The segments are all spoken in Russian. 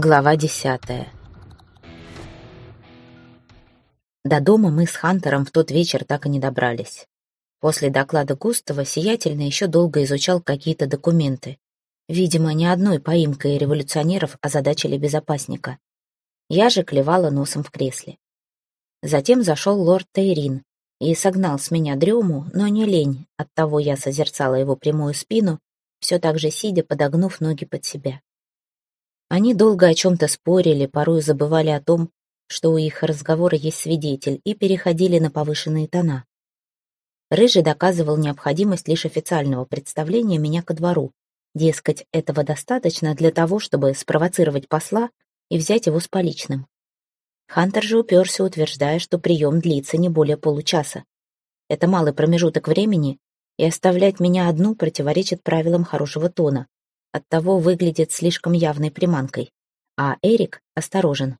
Глава десятая До дома мы с Хантером в тот вечер так и не добрались. После доклада Густава Сиятельно еще долго изучал какие-то документы. Видимо, ни одной поимкой революционеров озадачили безопасника. Я же клевала носом в кресле. Затем зашел лорд Тейрин и согнал с меня дрему, но не лень, оттого я созерцала его прямую спину, все так же сидя, подогнув ноги под себя. Они долго о чем-то спорили, порой забывали о том, что у их разговора есть свидетель, и переходили на повышенные тона. Рыжий доказывал необходимость лишь официального представления меня ко двору. Дескать, этого достаточно для того, чтобы спровоцировать посла и взять его с поличным. Хантер же уперся, утверждая, что прием длится не более получаса. Это малый промежуток времени, и оставлять меня одну противоречит правилам хорошего тона. Оттого выглядит слишком явной приманкой. А Эрик осторожен.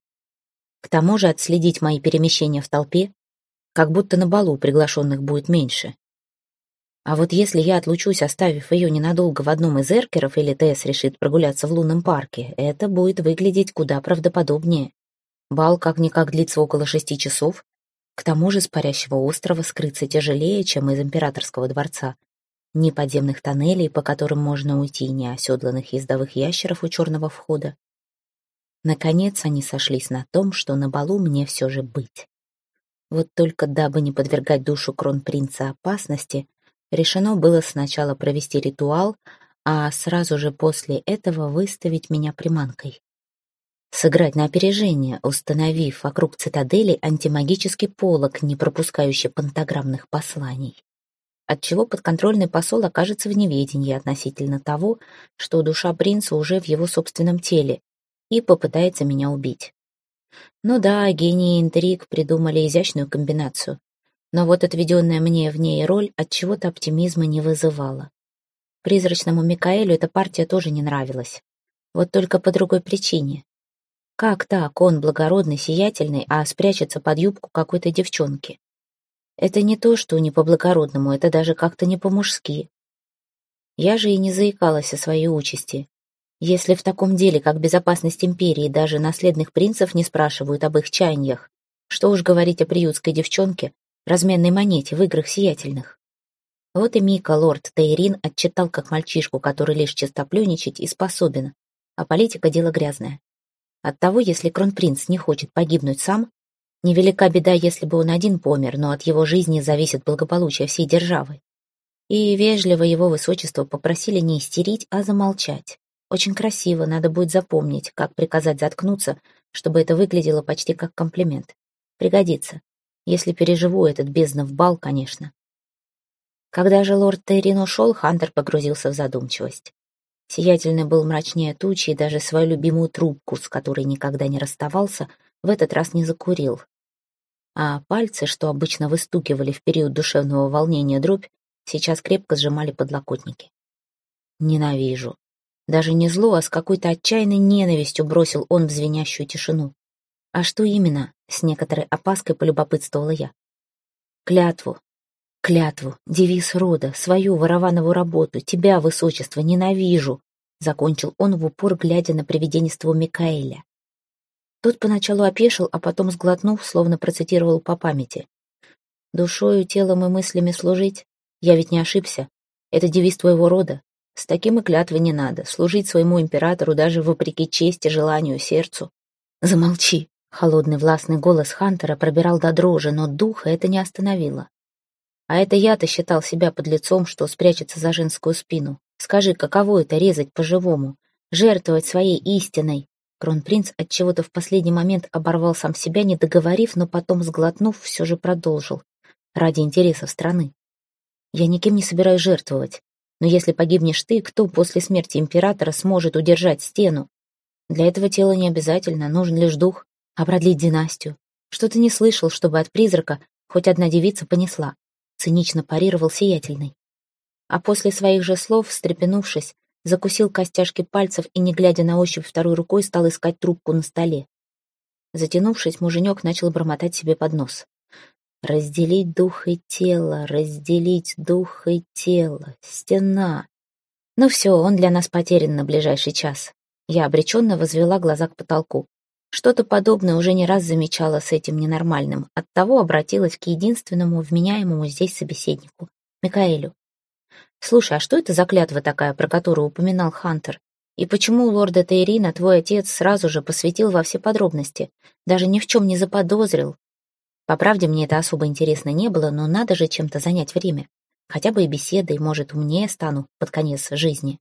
К тому же отследить мои перемещения в толпе, как будто на балу приглашенных будет меньше. А вот если я отлучусь, оставив ее ненадолго в одном из эркеров, или ТС решит прогуляться в лунном парке, это будет выглядеть куда правдоподобнее. Бал как-никак длится около шести часов. К тому же с парящего острова скрыться тяжелее, чем из императорского дворца. Ни подземных тоннелей, по которым можно уйти, ни оседланных ездовых ящеров у черного входа. Наконец они сошлись на том, что на балу мне все же быть. Вот только дабы не подвергать душу кронпринца опасности, решено было сначала провести ритуал, а сразу же после этого выставить меня приманкой сыграть на опережение, установив вокруг цитадели антимагический полог, не пропускающий пантограммных посланий. Отчего подконтрольный посол окажется в неведении относительно того, что душа принца уже в его собственном теле, и попытается меня убить. Ну да, гении интриг придумали изящную комбинацию, но вот отведенная мне в ней роль от чего то оптимизма не вызывала. Призрачному Микаэлю эта партия тоже не нравилась. Вот только по другой причине. Как так он, благородный, сиятельный, а спрячется под юбку какой-то девчонки? Это не то, что не по-благородному, это даже как-то не по-мужски. Я же и не заикалась о своей участи. Если в таком деле, как безопасность империи, даже наследных принцев не спрашивают об их чаяниях, что уж говорить о приютской девчонке, разменной монете в играх сиятельных. Вот и Мика, лорд Тейрин, отчитал как мальчишку, который лишь чистоплюничать и способен, а политика — дело грязное. Оттого, если кронпринц не хочет погибнуть сам, невелика беда, если бы он один помер, но от его жизни зависит благополучие всей державы. И вежливо его высочество попросили не истерить, а замолчать. Очень красиво, надо будет запомнить, как приказать заткнуться, чтобы это выглядело почти как комплимент. Пригодится. Если переживу этот безднов бал, конечно. Когда же лорд Террин ушел, Хантер погрузился в задумчивость. Сиятельный был мрачнее тучи и даже свою любимую трубку, с которой никогда не расставался, в этот раз не закурил. А пальцы, что обычно выстукивали в период душевного волнения дробь, сейчас крепко сжимали подлокотники. Ненавижу. Даже не зло, а с какой-то отчаянной ненавистью бросил он в звенящую тишину. А что именно? С некоторой опаской полюбопытствовала я. Клятву, Клятву, девиз рода, свою ворованову работу, тебя, высочество, ненавижу, закончил он в упор, глядя на привиденство Микаэля. Тот поначалу опешил, а потом, сглотнув, словно процитировал по памяти. «Душою, телом и мыслями служить? Я ведь не ошибся. Это девиз твоего рода. С таким и клятвы не надо. Служить своему императору даже вопреки чести, желанию, сердцу. Замолчи!» Холодный властный голос Хантера пробирал до дрожи, но духа это не остановило. А это я-то считал себя под лицом, что спрячется за женскую спину. Скажи, каково это резать по-живому, жертвовать своей истиной? Кронпринц отчего-то в последний момент оборвал сам себя, не договорив, но потом, сглотнув, все же продолжил. Ради интересов страны. Я никем не собираюсь жертвовать. Но если погибнешь ты, кто после смерти императора сможет удержать стену? Для этого тела не обязательно, нужен лишь дух, а продлить династию. Что ты не слышал, чтобы от призрака хоть одна девица понесла? цинично парировал сиятельный. А после своих же слов, встрепенувшись, закусил костяшки пальцев и, не глядя на ощупь второй рукой, стал искать трубку на столе. Затянувшись, муженек начал бормотать себе под нос. «Разделить дух и тело, разделить дух и тело, стена». Ну все, он для нас потерян на ближайший час. Я обреченно возвела глаза к потолку. Что-то подобное уже не раз замечала с этим ненормальным, оттого обратилась к единственному вменяемому здесь собеседнику, Микаэлю. «Слушай, а что это за клятва такая, про которую упоминал Хантер? И почему лорда Тейрина твой отец сразу же посвятил во все подробности, даже ни в чем не заподозрил? По правде, мне это особо интересно не было, но надо же чем-то занять время. Хотя бы и беседой, может, умнее стану под конец жизни.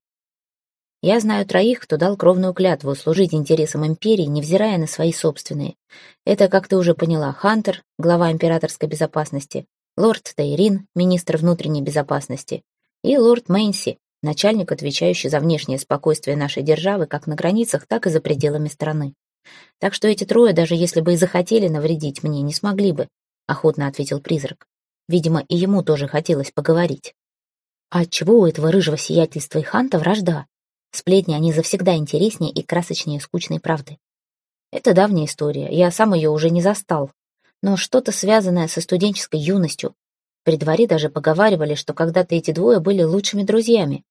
Я знаю троих, кто дал кровную клятву служить интересам империи, невзирая на свои собственные. Это, как ты уже поняла, Хантер, глава императорской безопасности, лорд Тейрин, министр внутренней безопасности, и лорд Мейнси, начальник, отвечающий за внешнее спокойствие нашей державы как на границах, так и за пределами страны. Так что эти трое, даже если бы и захотели навредить мне, не смогли бы, охотно ответил призрак. Видимо, и ему тоже хотелось поговорить. А отчего у этого рыжего сиятельства и ханта вражда? Сплетни, они завсегда интереснее и красочнее скучной правды. Это давняя история, я сам ее уже не застал. Но что-то связанное со студенческой юностью. При дворе даже поговаривали, что когда-то эти двое были лучшими друзьями.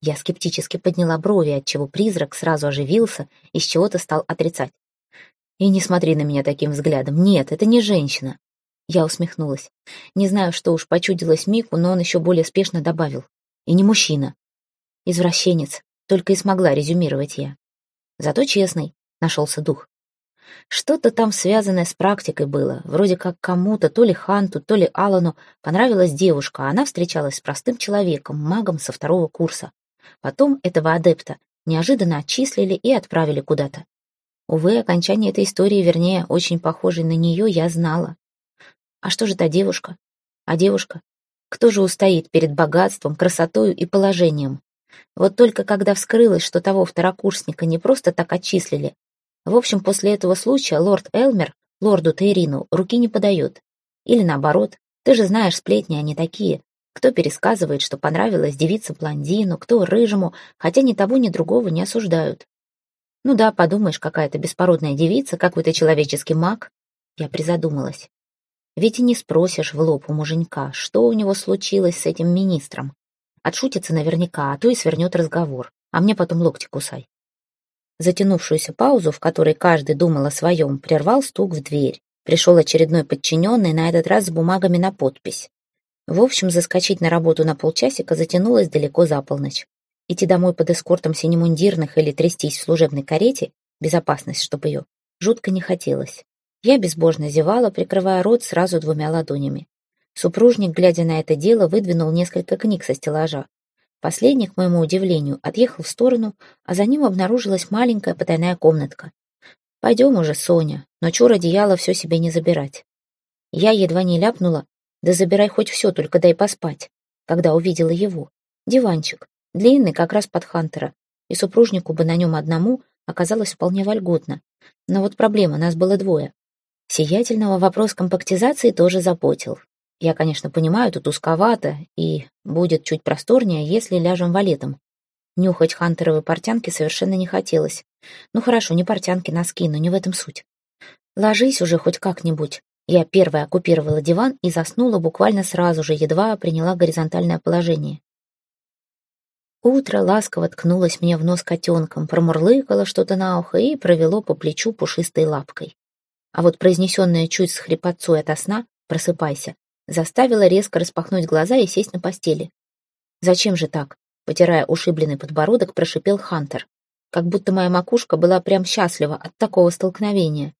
Я скептически подняла брови, отчего призрак сразу оживился и с чего-то стал отрицать. И не смотри на меня таким взглядом. Нет, это не женщина. Я усмехнулась. Не знаю, что уж почудилось Мику, но он еще более спешно добавил. И не мужчина. Извращенец, только и смогла резюмировать я. Зато честный, нашелся дух. Что-то там связанное с практикой было, вроде как кому-то, то ли Ханту, то ли Алану, понравилась девушка, а она встречалась с простым человеком, магом со второго курса. Потом этого адепта неожиданно отчислили и отправили куда-то. Увы, окончание этой истории, вернее, очень похожей на нее, я знала. А что же та девушка? А девушка? Кто же устоит перед богатством, красотою и положением? Вот только когда вскрылось, что того второкурсника не просто так отчислили. В общем, после этого случая лорд Элмер лорду Тейрину руки не подает. Или наоборот, ты же знаешь, сплетни они такие. Кто пересказывает, что понравилась девица блондину, кто рыжему, хотя ни того, ни другого не осуждают. Ну да, подумаешь, какая-то беспородная девица, какой-то человеческий маг. Я призадумалась. Ведь и не спросишь в лоб у муженька, что у него случилось с этим министром. Отшутится наверняка, а то и свернет разговор. А мне потом локти кусай. Затянувшуюся паузу, в которой каждый думал о своем, прервал стук в дверь. Пришел очередной подчиненный, на этот раз с бумагами на подпись. В общем, заскочить на работу на полчасика затянулось далеко за полночь. Идти домой под эскортом синемундирных или трястись в служебной карете, безопасность, чтоб ее, жутко не хотелось. Я безбожно зевала, прикрывая рот сразу двумя ладонями. Супружник, глядя на это дело, выдвинул несколько книг со стеллажа. Последний, к моему удивлению, отъехал в сторону, а за ним обнаружилась маленькая потайная комнатка. «Пойдем уже, Соня, но чур одеяло все себе не забирать». Я едва не ляпнула, да забирай хоть все, только дай поспать, когда увидела его. Диванчик, длинный, как раз под Хантера, и супружнику бы на нем одному оказалось вполне вольготно. Но вот проблема, нас было двое. Сиятельного вопрос компактизации тоже заботил. Я, конечно, понимаю, тут узковато, и будет чуть просторнее, если ляжем валетом. Нюхать хантеровые портянки совершенно не хотелось. Ну хорошо, не портянки, носки, но не в этом суть. Ложись уже хоть как-нибудь. Я первая оккупировала диван и заснула буквально сразу же, едва приняла горизонтальное положение. Утро ласково ткнулось мне в нос котенком, промурлыкало что-то на ухо и провело по плечу пушистой лапкой. А вот произнесенное чуть с хрипотцой ото сна «просыпайся» заставила резко распахнуть глаза и сесть на постели. «Зачем же так?» — потирая ушибленный подбородок, прошипел Хантер. Как будто моя макушка была прям счастлива от такого столкновения.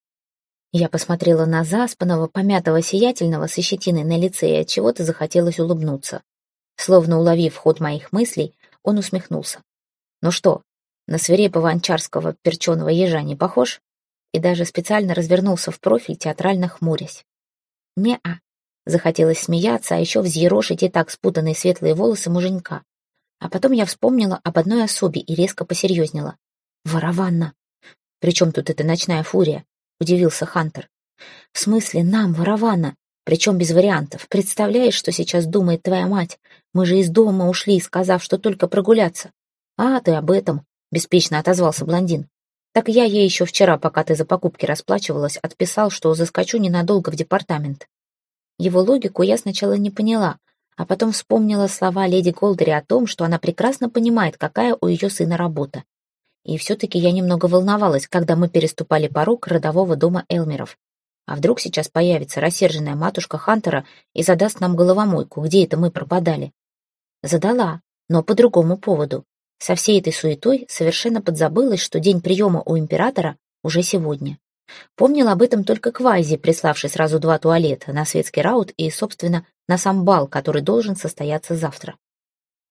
Я посмотрела на заспанного, помятого сиятельного со щетиной на лице и от чего-то захотелось улыбнуться. Словно уловив ход моих мыслей, он усмехнулся. «Ну что, на свирепого анчарского перченого ежа не похож?» И даже специально развернулся в профиль, театрально хмурясь. «Не-а», Захотелось смеяться, а еще взъерошить и так спутанные светлые волосы муженька. А потом я вспомнила об одной особе и резко посерьезнела. «Ворованна!» «Причем тут эта ночная фурия?» — удивился Хантер. «В смысле, нам, ворованна? Причем без вариантов. Представляешь, что сейчас думает твоя мать? Мы же из дома ушли, сказав, что только прогуляться». «А, ты об этом», — беспечно отозвался блондин. «Так я ей еще вчера, пока ты за покупки расплачивалась, отписал, что заскочу ненадолго в департамент. Его логику я сначала не поняла, а потом вспомнила слова леди Голдери о том, что она прекрасно понимает, какая у ее сына работа. и все-таки я немного волновалась, когда мы переступали порог родового дома Элмеров. А вдруг сейчас появится рассерженная матушка Хантера и задаст нам головомойку, где это мы пропадали? Задала, но по другому поводу. Со всей этой суетой совершенно подзабылась, что день приема у императора уже сегодня. Помнил об этом только Квайзи, приславший сразу два туалета на светский раут и, собственно, на сам бал, который должен состояться завтра.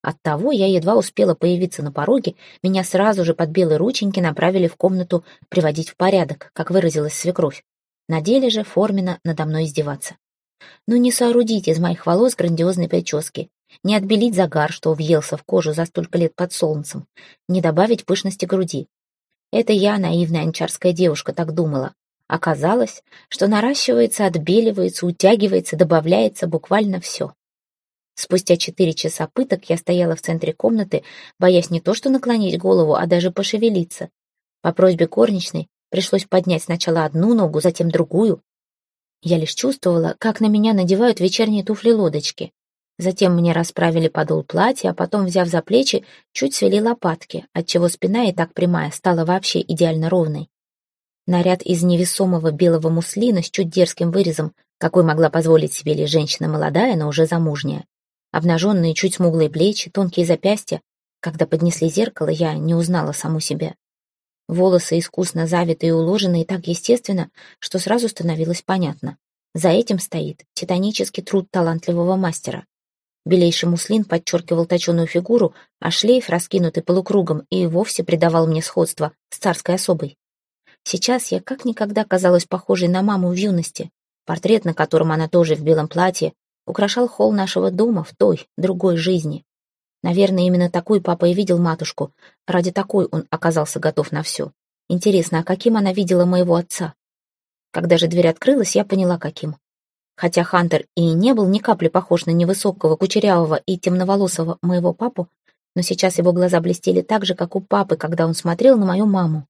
Оттого я едва успела появиться на пороге, меня сразу же под белые рученьки направили в комнату приводить в порядок, как выразилась свекровь. На деле же форменно надо мной издеваться. Ну не соорудить из моих волос грандиозной прически, не отбелить загар, что въелся в кожу за столько лет под солнцем, не добавить пышности груди. Это я, наивная анчарская девушка, так думала. Оказалось, что наращивается, отбеливается, утягивается, добавляется буквально все. Спустя четыре часа пыток я стояла в центре комнаты, боясь не то что наклонить голову, а даже пошевелиться. По просьбе горничной пришлось поднять сначала одну ногу, затем другую. Я лишь чувствовала, как на меня надевают вечерние туфли-лодочки. Затем мне расправили подол платья, а потом, взяв за плечи, чуть свели лопатки, отчего спина и так прямая стала вообще идеально ровной. Наряд из невесомого белого муслина с чуть дерзким вырезом, какой могла позволить себе лишь женщина молодая, но уже замужняя. Обнаженные чуть смуглые плечи, тонкие запястья. Когда поднесли зеркало, я не узнала саму себя. Волосы искусно завиты и уложены и так естественно, что сразу становилось понятно. За этим стоит титанический труд талантливого мастера. Белейший муслин подчеркивал точеную фигуру, а шлейф, раскинутый полукругом, и вовсе придавал мне сходство с царской особой. Сейчас я как никогда казалась похожей на маму в юности. Портрет, на котором она тоже в белом платье, украшал холл нашего дома в той, другой жизни. Наверное, именно такой папа и видел матушку. Ради такой он оказался готов на все. Интересно, а каким она видела моего отца? Когда же дверь открылась, я поняла, каким. Хотя Хантер и не был ни капли похож на невысокого, кучерявого и темноволосого моего папу, но сейчас его глаза блестели так же, как у папы, когда он смотрел на мою маму.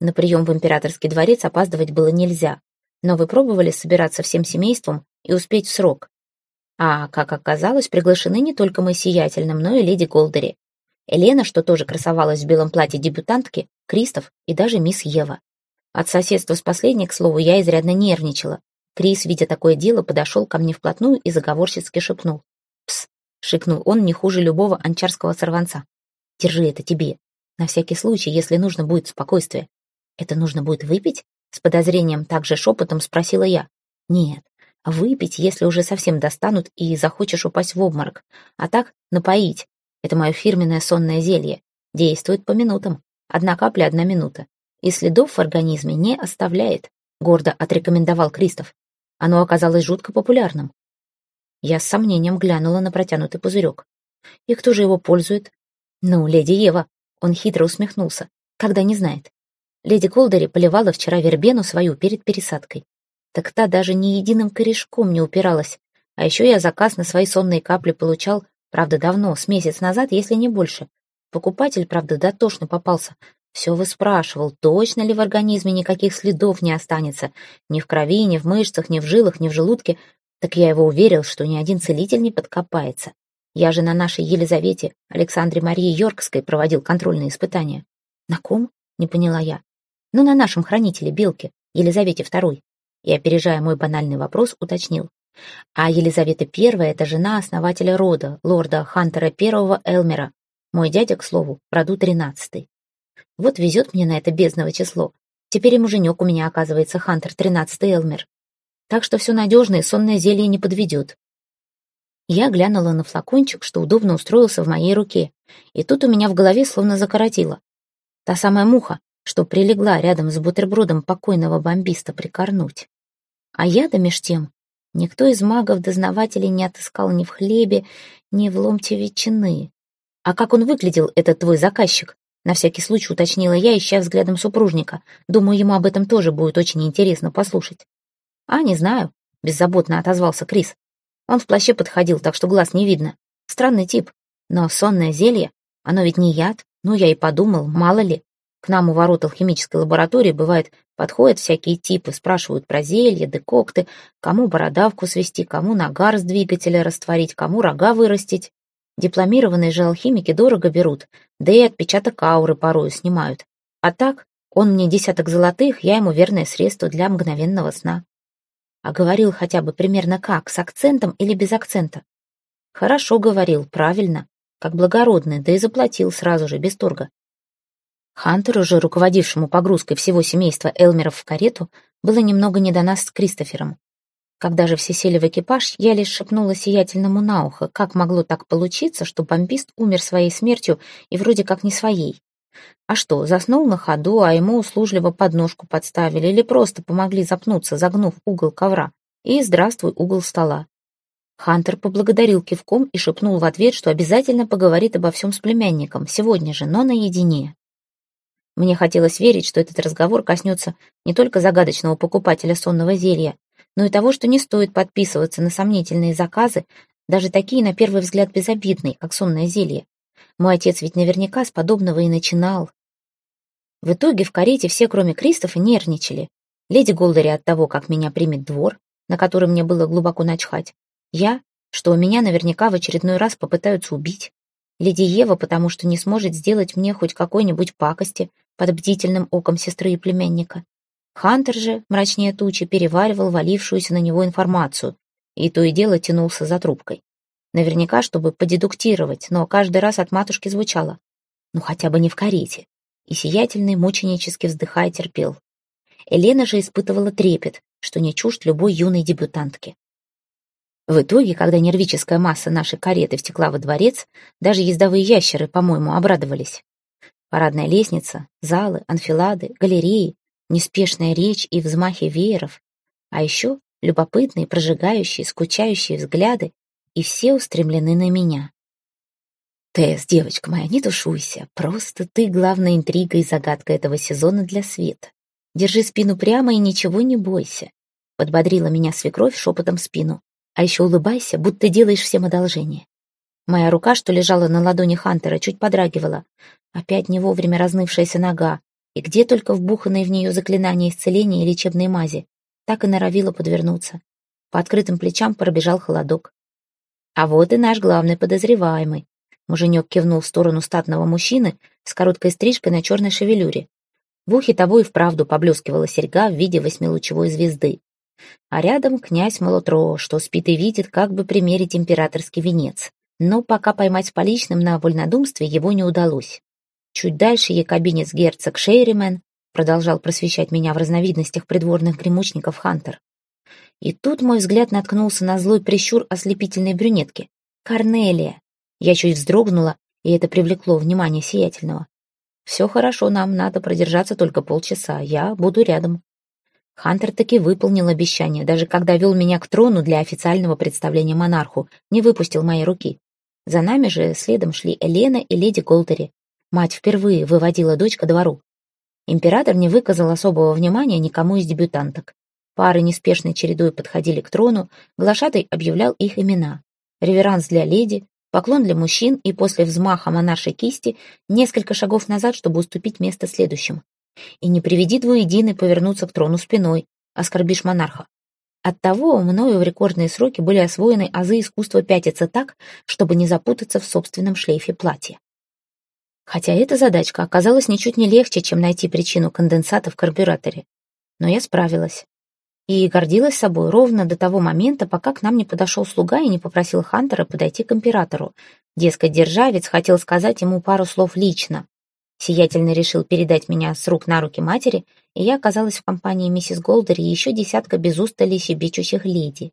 На прием в императорский дворец опаздывать было нельзя, но вы пробовали собираться всем семейством и успеть в срок. А, как оказалось, приглашены не только мы сиятельным, но и леди Голдери. Елена, что тоже красовалась в белом платье дебютантки, Кристоф и даже мисс Ева. От соседства с последней, к слову, я изрядно нервничала, Крис, видя такое дело, подошел ко мне вплотную и заговорщицки шепнул. «Пс!» — шикнул он не хуже любого анчарского сорванца. «Держи это тебе. На всякий случай, если нужно будет спокойствие. Это нужно будет выпить?» С подозрением также шепотом спросила я. «Нет, выпить, если уже совсем достанут и захочешь упасть в обморок. А так, напоить. Это мое фирменное сонное зелье. Действует по минутам. Одна капля — одна минута. И следов в организме не оставляет», — гордо отрекомендовал Кристоф. Оно оказалось жутко популярным. Я с сомнением глянула на протянутый пузырек. И кто же его пользует? Ну, леди Ева. Он хитро усмехнулся. Когда не знает. Леди Колдери поливала вчера вербену свою перед пересадкой. Так та даже ни единым корешком не упиралась. А еще я заказ на свои сонные капли получал, правда, давно, с месяц назад, если не больше. Покупатель, правда, дотошно попался. Все выспрашивал, точно ли в организме никаких следов не останется, ни в крови, ни в мышцах, ни в жилах, ни в желудке. Так я его уверил, что ни один целитель не подкопается. Я же на нашей Елизавете, Александре Марии Йоркской, проводил контрольные испытания. На ком? Не поняла я. Ну, на нашем хранителе Белке, Елизавете II. И, опережая мой банальный вопрос, уточнил. А Елизавета I — это жена основателя рода, лорда Хантера I Элмера. Мой дядя, к слову, роду тринадцатый. Вот везет мне на это бездного число. Теперь и муженек у меня, оказывается, Хантер, тринадцатый Элмер. Так что все надежно, и сонное зелье не подведет. Я глянула на флакончик, что удобно устроился в моей руке, и тут у меня в голове словно закоротило. Та самая муха, что прилегла рядом с бутербродом покойного бомбиста прикорнуть. А я-то меж тем никто из магов-дознавателей не отыскал ни в хлебе, ни в ломте ветчины. А как он выглядел, этот твой заказчик? На всякий случай уточнила я, ища взглядом супружника. Думаю, ему об этом тоже будет очень интересно послушать. «А, не знаю», — беззаботно отозвался Крис. Он в плаще подходил, так что глаз не видно. Странный тип. Но сонное зелье, оно ведь не яд. Ну, я и подумал, мало ли. К нам у ворот алхимической лаборатории, бывает, подходят всякие типы, спрашивают про зелья, декокты, кому бородавку свести, кому нагар с двигателя растворить, кому рога вырастить. Дипломированные же алхимики дорого берут, да и отпечаток ауры порою снимают. А так, он мне десяток золотых, я ему верное средство для мгновенного сна. А говорил хотя бы примерно как, с акцентом или без акцента? Хорошо говорил, правильно, как благородный, да и заплатил сразу же, без торга. Хантеру же, руководившему погрузкой всего семейства Элмеров в карету, было немного не до нас с Кристофером. Когда же все сели в экипаж, я лишь шепнула сиятельному на ухо, как могло так получиться, что бомбист умер своей смертью и вроде как не своей. А что, заснул на ходу, а ему услужливо подножку подставили или просто помогли запнуться, загнув угол ковра. И здравствуй, угол стола. Хантер поблагодарил кивком и шепнул в ответ, что обязательно поговорит обо всем с племянником, сегодня же, но наедине. Мне хотелось верить, что этот разговор коснется не только загадочного покупателя сонного зелья, но и того, что не стоит подписываться на сомнительные заказы, даже такие, на первый взгляд, безобидные, как сонное зелье. Мой отец ведь наверняка с подобного и начинал. В итоге в карете все, кроме Кристофа, нервничали. Леди Голдери от того, как меня примет двор, на который мне было глубоко начхать. Я, что меня наверняка в очередной раз попытаются убить. Леди Ева, потому что не сможет сделать мне хоть какой-нибудь пакости, под бдительным оком сестры и племянника. Хантер же, мрачнее тучи, переваривал валившуюся на него информацию и то и дело тянулся за трубкой. Наверняка, чтобы подедуктировать, но каждый раз от матушки звучало. Ну, хотя бы не в карете. И сиятельный, мученически вздыхая, терпел. Елена же испытывала трепет, что не чужд любой юной дебютантки. В итоге, когда нервическая масса нашей кареты втекла во дворец, даже ездовые ящеры, по-моему, обрадовались. Парадная лестница, залы, анфилады, галереи, неспешная речь и взмахи вееров, а еще любопытные, прожигающие, скучающие взгляды, и все устремлены на меня. Тесс, девочка моя, не тушуйся, просто ты главная интрига и загадка этого сезона для света. Держи спину прямо и ничего не бойся. Подбодрила меня свекровь шепотом в спину. А еще улыбайся, будто делаешь всем одолжение. Моя рука, что лежала на ладони Хантера, чуть подрагивала. Опять не вовремя разнывшаяся нога. И где только вбуханные в нее заклинания исцеления и лечебной мази. Так и норовила подвернуться. По открытым плечам пробежал холодок. А вот и наш главный подозреваемый. Муженек кивнул в сторону статного мужчины с короткой стрижкой на черной шевелюре. В ухе того и вправду поблескивала серьга в виде восьмилучевой звезды. А рядом князь Молотро, что спит и видит, как бы примерить императорский венец но пока поймать с поличным на вольнодумстве его не удалось. Чуть дальше якобинец герцог Шейримен продолжал просвещать меня в разновидностях придворных гремучников Хантер. И тут мой взгляд наткнулся на злой прищур ослепительной брюнетки. «Корнелия!» Я чуть вздрогнула, и это привлекло внимание сиятельного. «Все хорошо, нам надо продержаться только полчаса, я буду рядом». Хантер таки выполнил обещание, даже когда вел меня к трону для официального представления монарху, не выпустил моей руки. За нами же следом шли Елена и леди Голтери. Мать впервые выводила дочь ко двору. Император не выказал особого внимания никому из дебютанток. Пары неспешной чередой подходили к трону, глашатай объявлял их имена. Реверанс для леди, поклон для мужчин и после взмаха монаршей кисти несколько шагов назад, чтобы уступить место следующим. И не приведи двуединый повернуться к трону спиной, оскорбишь монарха. Оттого мною в рекордные сроки были освоены азы искусства пятиться так, чтобы не запутаться в собственном шлейфе платья. Хотя эта задачка оказалась ничуть не легче, чем найти причину конденсата в карбюраторе. Но я справилась. И гордилась собой ровно до того момента, пока к нам не подошел слуга и не попросил Хантера подойти к императору. Дескать, державец хотел сказать ему пару слов лично. Сиятельно решил передать меня с рук на руки матери, и я оказалась в компании миссис Голдер и еще десятка без устали щебечущих леди.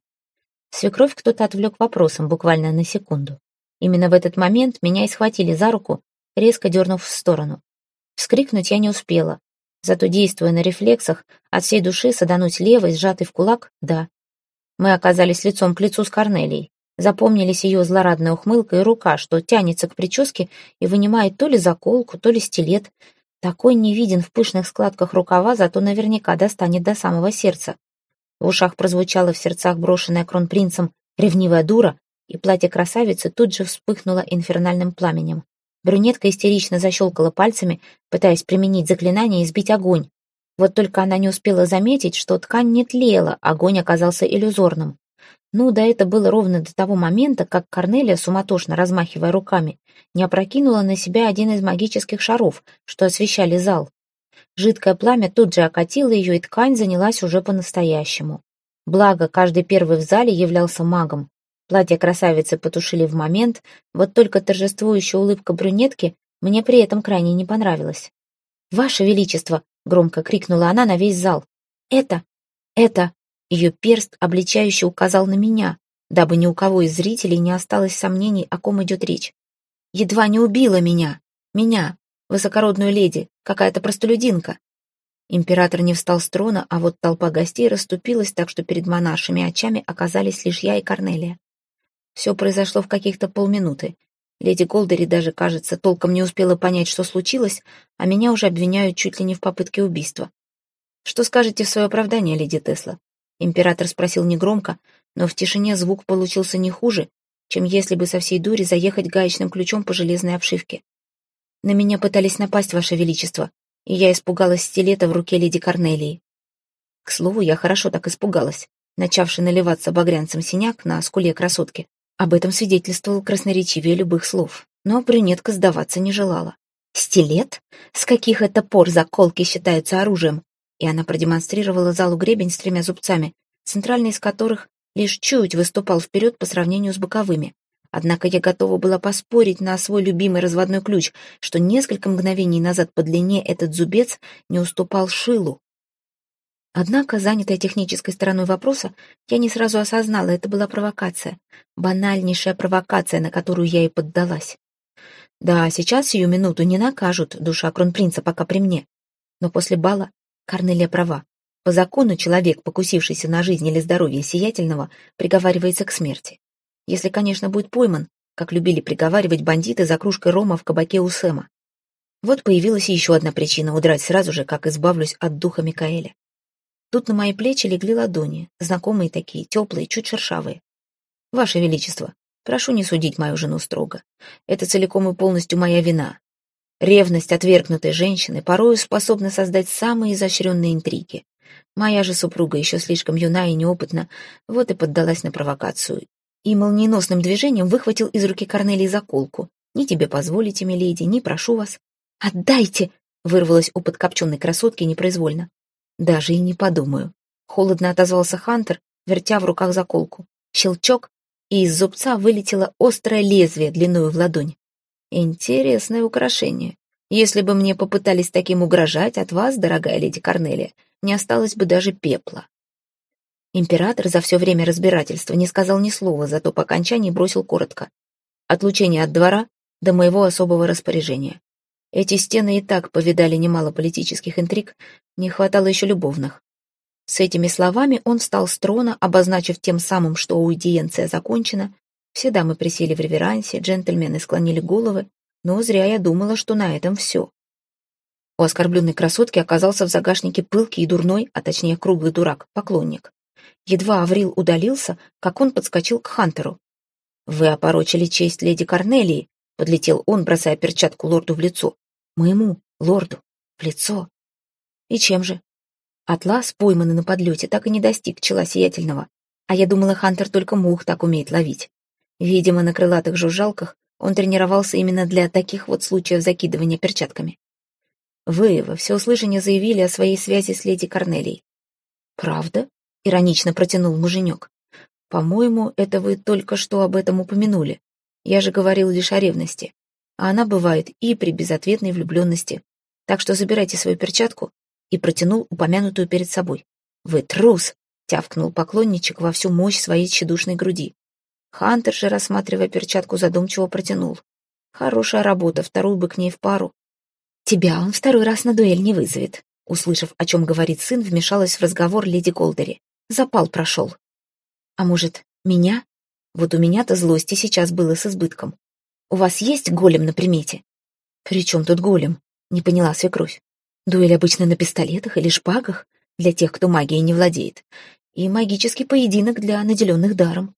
Свекровь кто-то отвлек вопросом буквально на секунду. Именно в этот момент меня и схватили за руку, резко дернув в сторону. Вскрикнуть я не успела, зато, действуя на рефлексах, от всей души садануть левой, сжатый в кулак, да. Мы оказались лицом к лицу с Корнелией. Запомнились ее злорадная ухмылка и рука, что тянется к прическе и вынимает то ли заколку, то ли стилет. Такой не виден в пышных складках рукава, зато наверняка достанет до самого сердца. В ушах прозвучала в сердцах брошенная кронпринцем ревнивая дура, и платье красавицы тут же вспыхнуло инфернальным пламенем. Брюнетка истерично защелкала пальцами, пытаясь применить заклинание и сбить огонь. Вот только она не успела заметить, что ткань не тлела, огонь оказался иллюзорным. Ну, да это было ровно до того момента, как Корнелия, суматошно размахивая руками, не опрокинула на себя один из магических шаров, что освещали зал. Жидкое пламя тут же окатило ее, и ткань занялась уже по-настоящему. Благо, каждый первый в зале являлся магом. Платье красавицы потушили в момент, вот только торжествующая улыбка брюнетки мне при этом крайне не понравилась. «Ваше Величество!» — громко крикнула она на весь зал. «Это! Это!» Ее перст обличающе указал на меня, дабы ни у кого из зрителей не осталось сомнений, о ком идет речь. Едва не убила меня. Меня, высокородную леди, какая-то простолюдинка. Император не встал с трона, а вот толпа гостей расступилась так, что перед монаршими очами оказались лишь я и Корнелия. Все произошло в каких-то полминуты. Леди Голдери даже, кажется, толком не успела понять, что случилось, а меня уже обвиняют чуть ли не в попытке убийства. Что скажете в свое оправдание, леди Тесла? Император спросил негромко, но в тишине звук получился не хуже, чем если бы со всей дури заехать гаечным ключом по железной обшивке. На меня пытались напасть, Ваше Величество, и я испугалась стилета в руке леди Корнелии. К слову, я хорошо так испугалась, начавший наливаться багрянцем синяк на скуле красотки. Об этом свидетельствовал красноречивее любых слов, но брюнетка сдаваться не желала. «Стилет? С каких это пор заколки считаются оружием? и она продемонстрировала залу гребень с тремя зубцами, центральный из которых лишь чуть выступал вперед по сравнению с боковыми. Однако я готова была поспорить на свой любимый разводной ключ, что несколько мгновений назад по длине этот зубец не уступал шилу. Однако, занятая технической стороной вопроса, я не сразу осознала, это была провокация. Банальнейшая провокация, на которую я и поддалась. Да, сейчас сию минуту не накажут душа кронпринца пока при мне. Но после бала Корнелия права. По закону человек, покусившийся на жизнь или здоровье сиятельного, приговаривается к смерти. Если, конечно, будет пойман, как любили приговаривать бандиты за кружкой рома в кабаке у Сэма. Вот появилась еще одна причина удрать сразу же, как избавлюсь от духа Микаэля. Тут на мои плечи легли ладони, знакомые такие, теплые, чуть шершавые. Ваше Величество, прошу не судить мою жену строго. Это целиком и полностью моя вина. Ревность отвергнутой женщины порою способна создать самые изощренные интриги. Моя же супруга еще слишком юна и неопытна, вот и поддалась на провокацию. И молниеносным движением выхватил из руки Корнелии заколку. «Ни тебе позволите, миледи, ни прошу вас». «Отдайте!» — вырвалась у подкопченной красотки непроизвольно. «Даже и не подумаю». Холодно отозвался Хантер, вертя в руках заколку. Щелчок, и из зубца вылетело острое лезвие длиною в ладонь. Интересное украшение. Если бы мне попытались таким угрожать, от вас, дорогая леди Корнелия, не осталось бы даже пепла. Император за все время разбирательства не сказал ни слова, зато по окончании бросил коротко. Отлучение от двора до моего особого распоряжения. Эти стены и так повидали немало политических интриг, не хватало еще любовных. С этими словами он встал с трона, обозначив тем самым, что аудиенция закончена, все дамы присели в реверансе, джентльмены склонили головы, но зря я думала, что на этом все. У оскорбленной красотки оказался в загашнике пылкий и дурной, а точнее круглый дурак, поклонник. Едва Аврил удалился, как он подскочил к Хантеру. «Вы опорочили честь леди Корнелии», — подлетел он, бросая перчатку лорду в лицо. «Моему, лорду, в лицо». «И чем же?» Атлас, пойманный на подлете, так и не достиг чела сиятельного. А я думала, Хантер только мух так умеет ловить. Видимо, на крылатых жужжалках он тренировался именно для таких вот случаев закидывания перчатками. Вы во всеуслышание заявили о своей связи с леди Корнелией. «Правда?» — иронично протянул муженек. «По-моему, это вы только что об этом упомянули. Я же говорил лишь о ревности. А она бывает и при безответной влюбленности. Так что забирайте свою перчатку и протянул упомянутую перед собой. «Вы трус!» — тявкнул поклонничек во всю мощь своей тщедушной груди. Хантер же, рассматривая перчатку, задумчиво протянул. Хорошая работа, вторую бы к ней в пару. Тебя он второй раз на дуэль не вызовет. Услышав, о чем говорит сын, вмешалась в разговор леди Голдери. Запал прошел. А может, меня? Вот у меня-то злости сейчас было с избытком. У вас есть голем на примете? При чем тут голем? Не поняла свекровь. Дуэль обычно на пистолетах или шпагах, для тех, кто магией не владеет. И магический поединок для наделенных даром.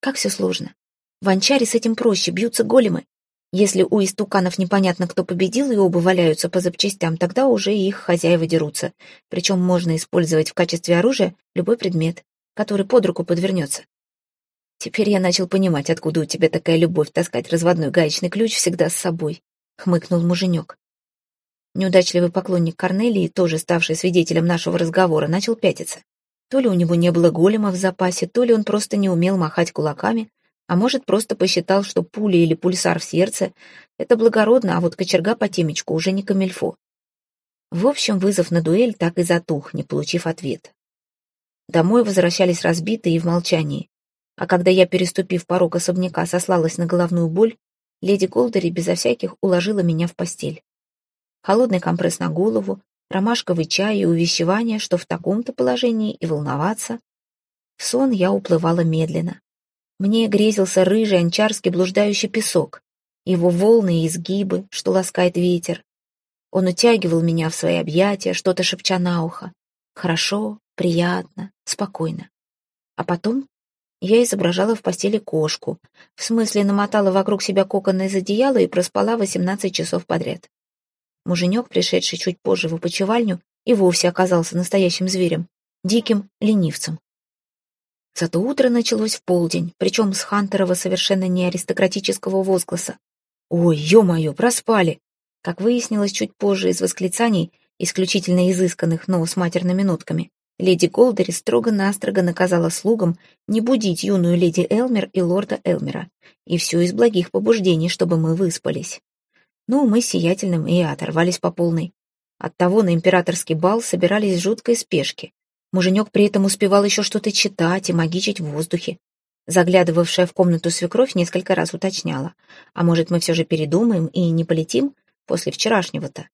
Как все сложно. В Анчаре с этим проще, бьются големы. Если у истуканов непонятно, кто победил, и оба валяются по запчастям, тогда уже их хозяева дерутся. Причем можно использовать в качестве оружия любой предмет, который под руку подвернется. Теперь я начал понимать, откуда у тебя такая любовь таскать разводной гаечный ключ всегда с собой, хмыкнул муженек. Неудачливый поклонник Корнелии, тоже ставший свидетелем нашего разговора, начал пятиться. То ли у него не было голема в запасе, то ли он просто не умел махать кулаками, а может, просто посчитал, что пуля или пульсар в сердце — это благородно, а вот кочерга по темечку уже не камельфо. В общем, вызов на дуэль так и затух, не получив ответа. Домой возвращались разбитые и в молчании. А когда я, переступив порог особняка, сослалась на головную боль, леди Голдери безо всяких уложила меня в постель. Холодный компресс на голову, ромашковый чай и увещевание, что в таком-то положении и волноваться. В сон я уплывала медленно. Мне грезился рыжий анчарский блуждающий песок, его волны и изгибы, что ласкает ветер. Он утягивал меня в свои объятия, что-то шепча на ухо. Хорошо, приятно, спокойно. А потом я изображала в постели кошку, в смысле намотала вокруг себя кокон из одеяла и проспала 18 часов подряд. Муженек, пришедший чуть позже в опочивальню, и вовсе оказался настоящим зверем, диким ленивцем. Зато утро началось в полдень, причем с Хантерова совершенно не аристократического возгласа. «Ой, ё-моё, проспали!» Как выяснилось чуть позже из восклицаний, исключительно изысканных, но с матерными нотками, леди Голдери строго-настрого наказала слугам не будить юную леди Элмер и лорда Элмера, и все из благих побуждений, чтобы мы выспались. Ну, мы с сиятельным и оторвались по полной. Оттого на императорский бал собирались в жуткой спешке. Муженек при этом успевал еще что-то читать и магичить в воздухе. Заглядывавшая в комнату свекровь несколько раз уточняла. А может, мы все же передумаем и не полетим после вчерашнего-то?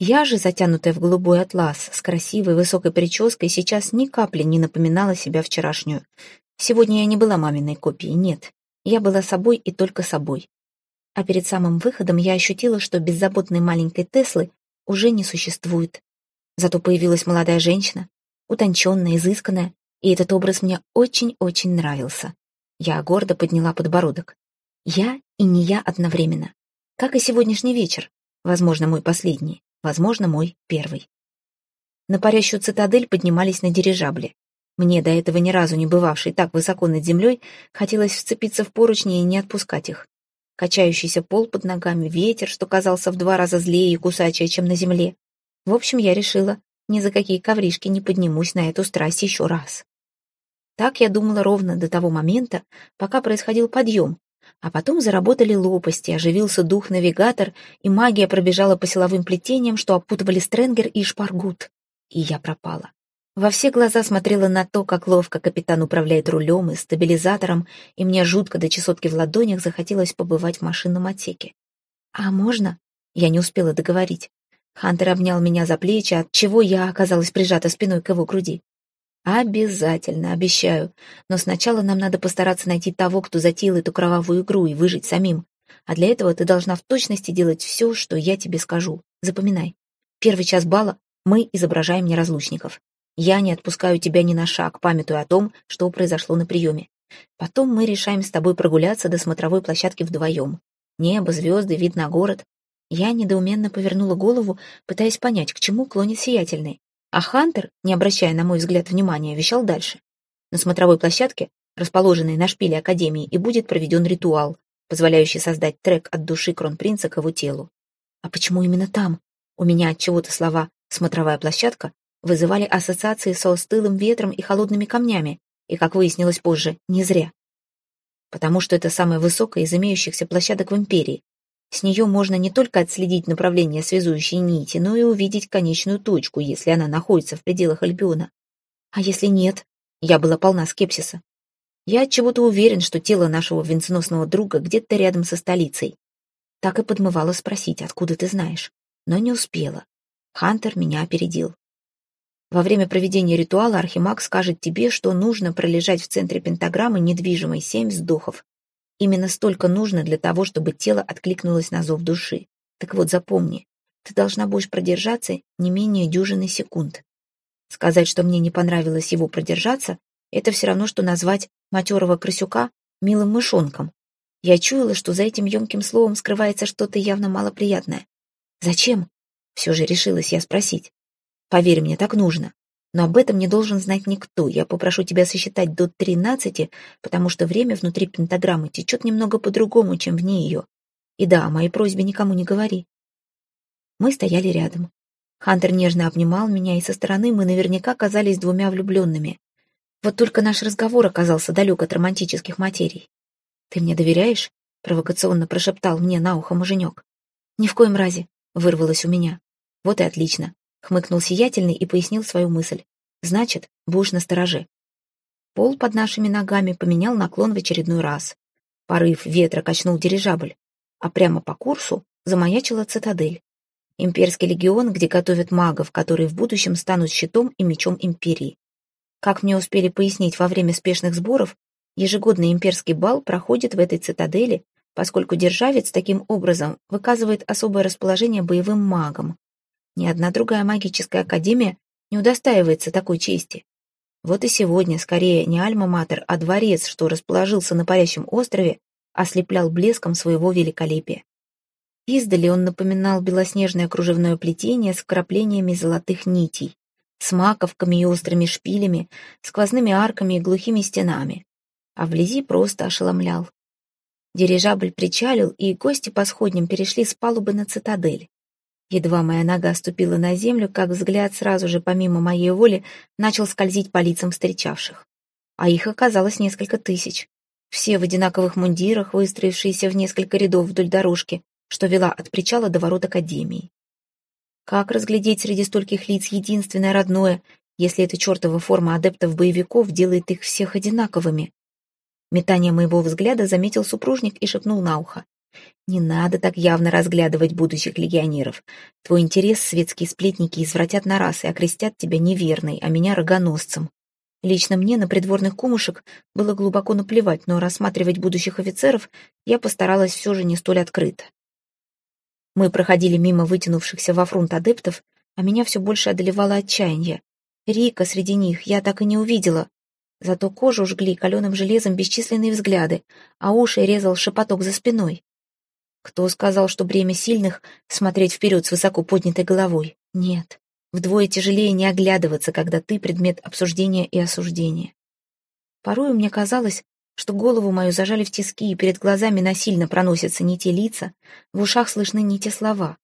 Я же, затянутая в голубой атлас, с красивой высокой прической, сейчас ни капли не напоминала себя вчерашнюю. Сегодня я не была маминой копией, нет. Я была собой и только собой а перед самым выходом я ощутила, что беззаботной маленькой Теслы уже не существует. Зато появилась молодая женщина, утонченная, изысканная, и этот образ мне очень-очень нравился. Я гордо подняла подбородок. Я и не я одновременно. Как и сегодняшний вечер. Возможно, мой последний, возможно, мой первый. На парящую цитадель поднимались на дирижабле. Мне, до этого ни разу не бывавшей так высоко над землей, хотелось вцепиться в поручни и не отпускать их качающийся пол под ногами, ветер, что казался в два раза злее и кусачее, чем на земле. В общем, я решила, ни за какие ковришки не поднимусь на эту страсть еще раз. Так я думала ровно до того момента, пока происходил подъем, а потом заработали лопасти, оживился дух-навигатор, и магия пробежала по силовым плетениям, что опутывали Стренгер и Шпаргут. И я пропала. Во все глаза смотрела на то, как ловко капитан управляет рулем и стабилизатором, и мне жутко до чесотки в ладонях захотелось побывать в машинном отсеке. «А можно?» Я не успела договорить. Хантер обнял меня за плечи, от чего я оказалась прижата спиной к его груди. «Обязательно, обещаю. Но сначала нам надо постараться найти того, кто затеял эту кровавую игру, и выжить самим. А для этого ты должна в точности делать все, что я тебе скажу. Запоминай. Первый час бала мы изображаем неразлучников. Я не отпускаю тебя ни на шаг, памятуя о том, что произошло на приеме. Потом мы решаем с тобой прогуляться до смотровой площадки вдвоем. Небо, звезды, вид на город. Я недоуменно повернула голову, пытаясь понять, к чему клонит сиятельный. А Хантер, не обращая на мой взгляд внимания, вещал дальше. На смотровой площадке, расположенной на шпиле Академии, и будет проведен ритуал, позволяющий создать трек от души кронпринца к его телу. А почему именно там? У меня от чего-то слова «смотровая площадка» вызывали ассоциации со стылым ветром и холодными камнями, и, как выяснилось позже, не зря. Потому что это самая высокая из имеющихся площадок в Империи. С нее можно не только отследить направление связующей нити, но и увидеть конечную точку, если она находится в пределах Альбиона. А если нет? Я была полна скепсиса. Я от чего-то уверен, что тело нашего венценосного друга где-то рядом со столицей. Так и подмывала спросить, откуда ты знаешь. Но не успела. Хантер меня опередил. Во время проведения ритуала Архимаг скажет тебе, что нужно пролежать в центре пентаграммы недвижимой семь вздохов. Именно столько нужно для того, чтобы тело откликнулось на зов души. Так вот, запомни, ты должна будешь продержаться не менее дюжины секунд. Сказать, что мне не понравилось его продержаться, это все равно, что назвать матерого крысюка милым мышонком. Я чуяла, что за этим емким словом скрывается что-то явно малоприятное. «Зачем?» — все же решилась я спросить. Поверь мне, так нужно. Но об этом не должен знать никто. Я попрошу тебя сосчитать до тринадцати, потому что время внутри пентаграммы течет немного по-другому, чем вне ее. И да, о моей просьбе никому не говори. Мы стояли рядом. Хантер нежно обнимал меня, и со стороны мы наверняка казались двумя влюбленными. Вот только наш разговор оказался далек от романтических материй. «Ты мне доверяешь?» — провокационно прошептал мне на ухо муженек. «Ни в коем разе», — вырвалось у меня. «Вот и отлично», — хмыкнул сиятельный и пояснил свою мысль. «Значит, будешь настороже». Пол под нашими ногами поменял наклон в очередной раз. Порыв ветра качнул дирижабль, а прямо по курсу замаячила цитадель. Имперский легион, где готовят магов, которые в будущем станут щитом и мечом империи. Как мне успели пояснить во время спешных сборов, ежегодный имперский бал проходит в этой цитадели, поскольку державец таким образом выказывает особое расположение боевым магам. Ни одна другая магическая академия не удостаивается такой чести. Вот и сегодня скорее не Альма-Матер, а дворец, что расположился на парящем острове, ослеплял блеском своего великолепия. Издали он напоминал белоснежное кружевное плетение с вкраплениями золотых нитей, с маковками и острыми шпилями, сквозными арками и глухими стенами. А вблизи просто ошеломлял. Дирижабль причалил, и гости по сходням перешли с палубы на цитадель. Едва моя нога ступила на землю, как взгляд сразу же, помимо моей воли, начал скользить по лицам встречавших. А их оказалось несколько тысяч. Все в одинаковых мундирах, выстроившиеся в несколько рядов вдоль дорожки, что вела от причала до ворот Академии. Как разглядеть среди стольких лиц единственное родное, если эта чертова форма адептов-боевиков делает их всех одинаковыми? Метание моего взгляда заметил супружник и шепнул на ухо. «Не надо так явно разглядывать будущих легионеров. Твой интерес светские сплетники извратят на раз и окрестят тебя неверной, а меня рогоносцем. Лично мне на придворных кумушек было глубоко наплевать, но рассматривать будущих офицеров я постаралась все же не столь открыто. Мы проходили мимо вытянувшихся во фронт адептов, а меня все больше одолевало отчаяние. Рика среди них я так и не увидела. Зато кожу жгли каленым железом бесчисленные взгляды, а уши резал шепоток за спиной. Кто сказал, что бремя сильных — смотреть вперед с высоко поднятой головой? Нет. Вдвое тяжелее не оглядываться, когда ты предмет обсуждения и осуждения. Порою мне казалось, что голову мою зажали в тиски, и перед глазами насильно проносятся не те лица, в ушах слышны не те слова.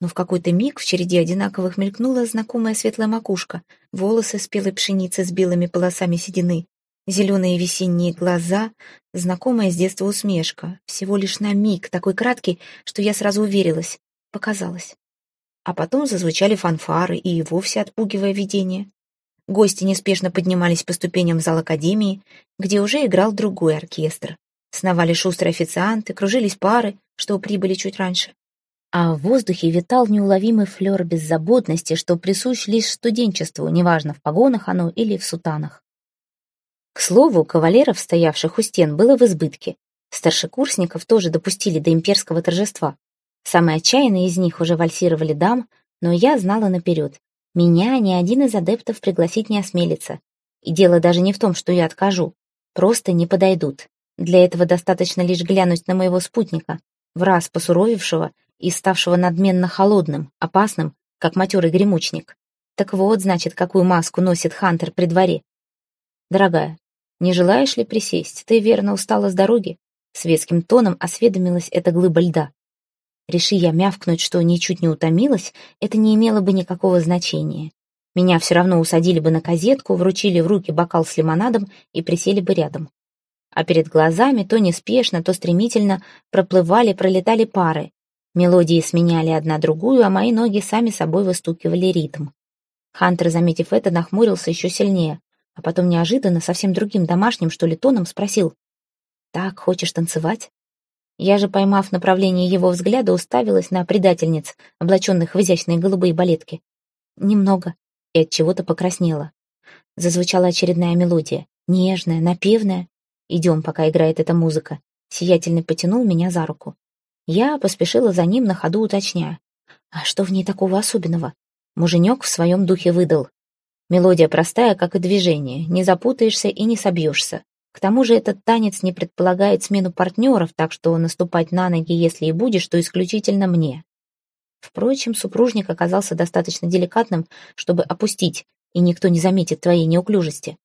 Но в какой-то миг в череде одинаковых мелькнула знакомая светлая макушка, волосы спелой пшеницы с белыми полосами седины, зеленые весенние глаза, знакомая с детства усмешка, всего лишь на миг, такой краткий, что я сразу уверилась, показалось. А потом зазвучали фанфары и вовсе отпугивая видение. Гости неспешно поднимались по ступеням зала Академии, где уже играл другой оркестр. Сновали шустрые официанты, кружились пары, что прибыли чуть раньше. А в воздухе витал неуловимый флер беззаботности, что присущ лишь студенчеству, неважно, в погонах оно или в сутанах. К слову, кавалеров, стоявших у стен, было в избытке. Старшекурсников тоже допустили до имперского торжества. Самые отчаянные из них уже вальсировали дам, но я знала наперед. Меня ни один из адептов пригласить не осмелится. И дело даже не в том, что я откажу. Просто не подойдут. Для этого достаточно лишь глянуть на моего спутника, в раз посуровившего и ставшего надменно холодным, опасным, как матерый гремучник. Так вот, значит, какую маску носит Хантер при дворе. Дорогая, не желаешь ли присесть? Ты верно устала с дороги? Светским тоном осведомилась эта глыба льда. Реши я мявкнуть, что ничуть не утомилась, это не имело бы никакого значения. Меня все равно усадили бы на козетку, вручили в руки бокал с лимонадом и присели бы рядом. А перед глазами то неспешно, то стремительно проплывали, пролетали пары. Мелодии сменяли одна другую, а мои ноги сами собой выстукивали ритм. Хантер, заметив это, нахмурился еще сильнее, а потом неожиданно, совсем другим домашним, что ли, тоном спросил. «Так, хочешь танцевать?» Я же, поймав направление его взгляда, уставилась на предательниц, облаченных в изящные голубые балетки. Немного. И от чего-то покраснела. Зазвучала очередная мелодия. Нежная, напевная. Идем, пока играет эта музыка. Сиятельный потянул меня за руку. Я поспешила за ним на ходу, уточняя. А что в ней такого особенного? Муженек в своем духе выдал. Мелодия простая, как и движение. Не запутаешься и не собьешься. К тому же этот танец не предполагает смену партнеров, так что наступать на ноги, если и будешь, то исключительно мне. Впрочем, супружник оказался достаточно деликатным, чтобы опустить и никто не заметит твоей неуклюжести.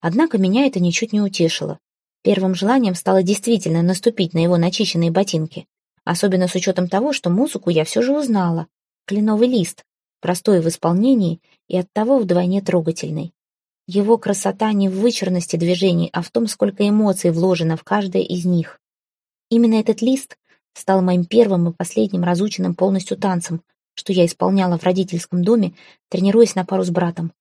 Однако меня это ничуть не утешило. Первым желанием стало действительно наступить на его начищенные ботинки, особенно с учетом того, что музыку я все же узнала. Кленовый лист, простой в исполнении и оттого вдвойне трогательный. Его красота не в вычурности движений, а в том, сколько эмоций вложено в каждое из них. Именно этот лист стал моим первым и последним разученным полностью танцем, что я исполняла в родительском доме, тренируясь на пару с братом.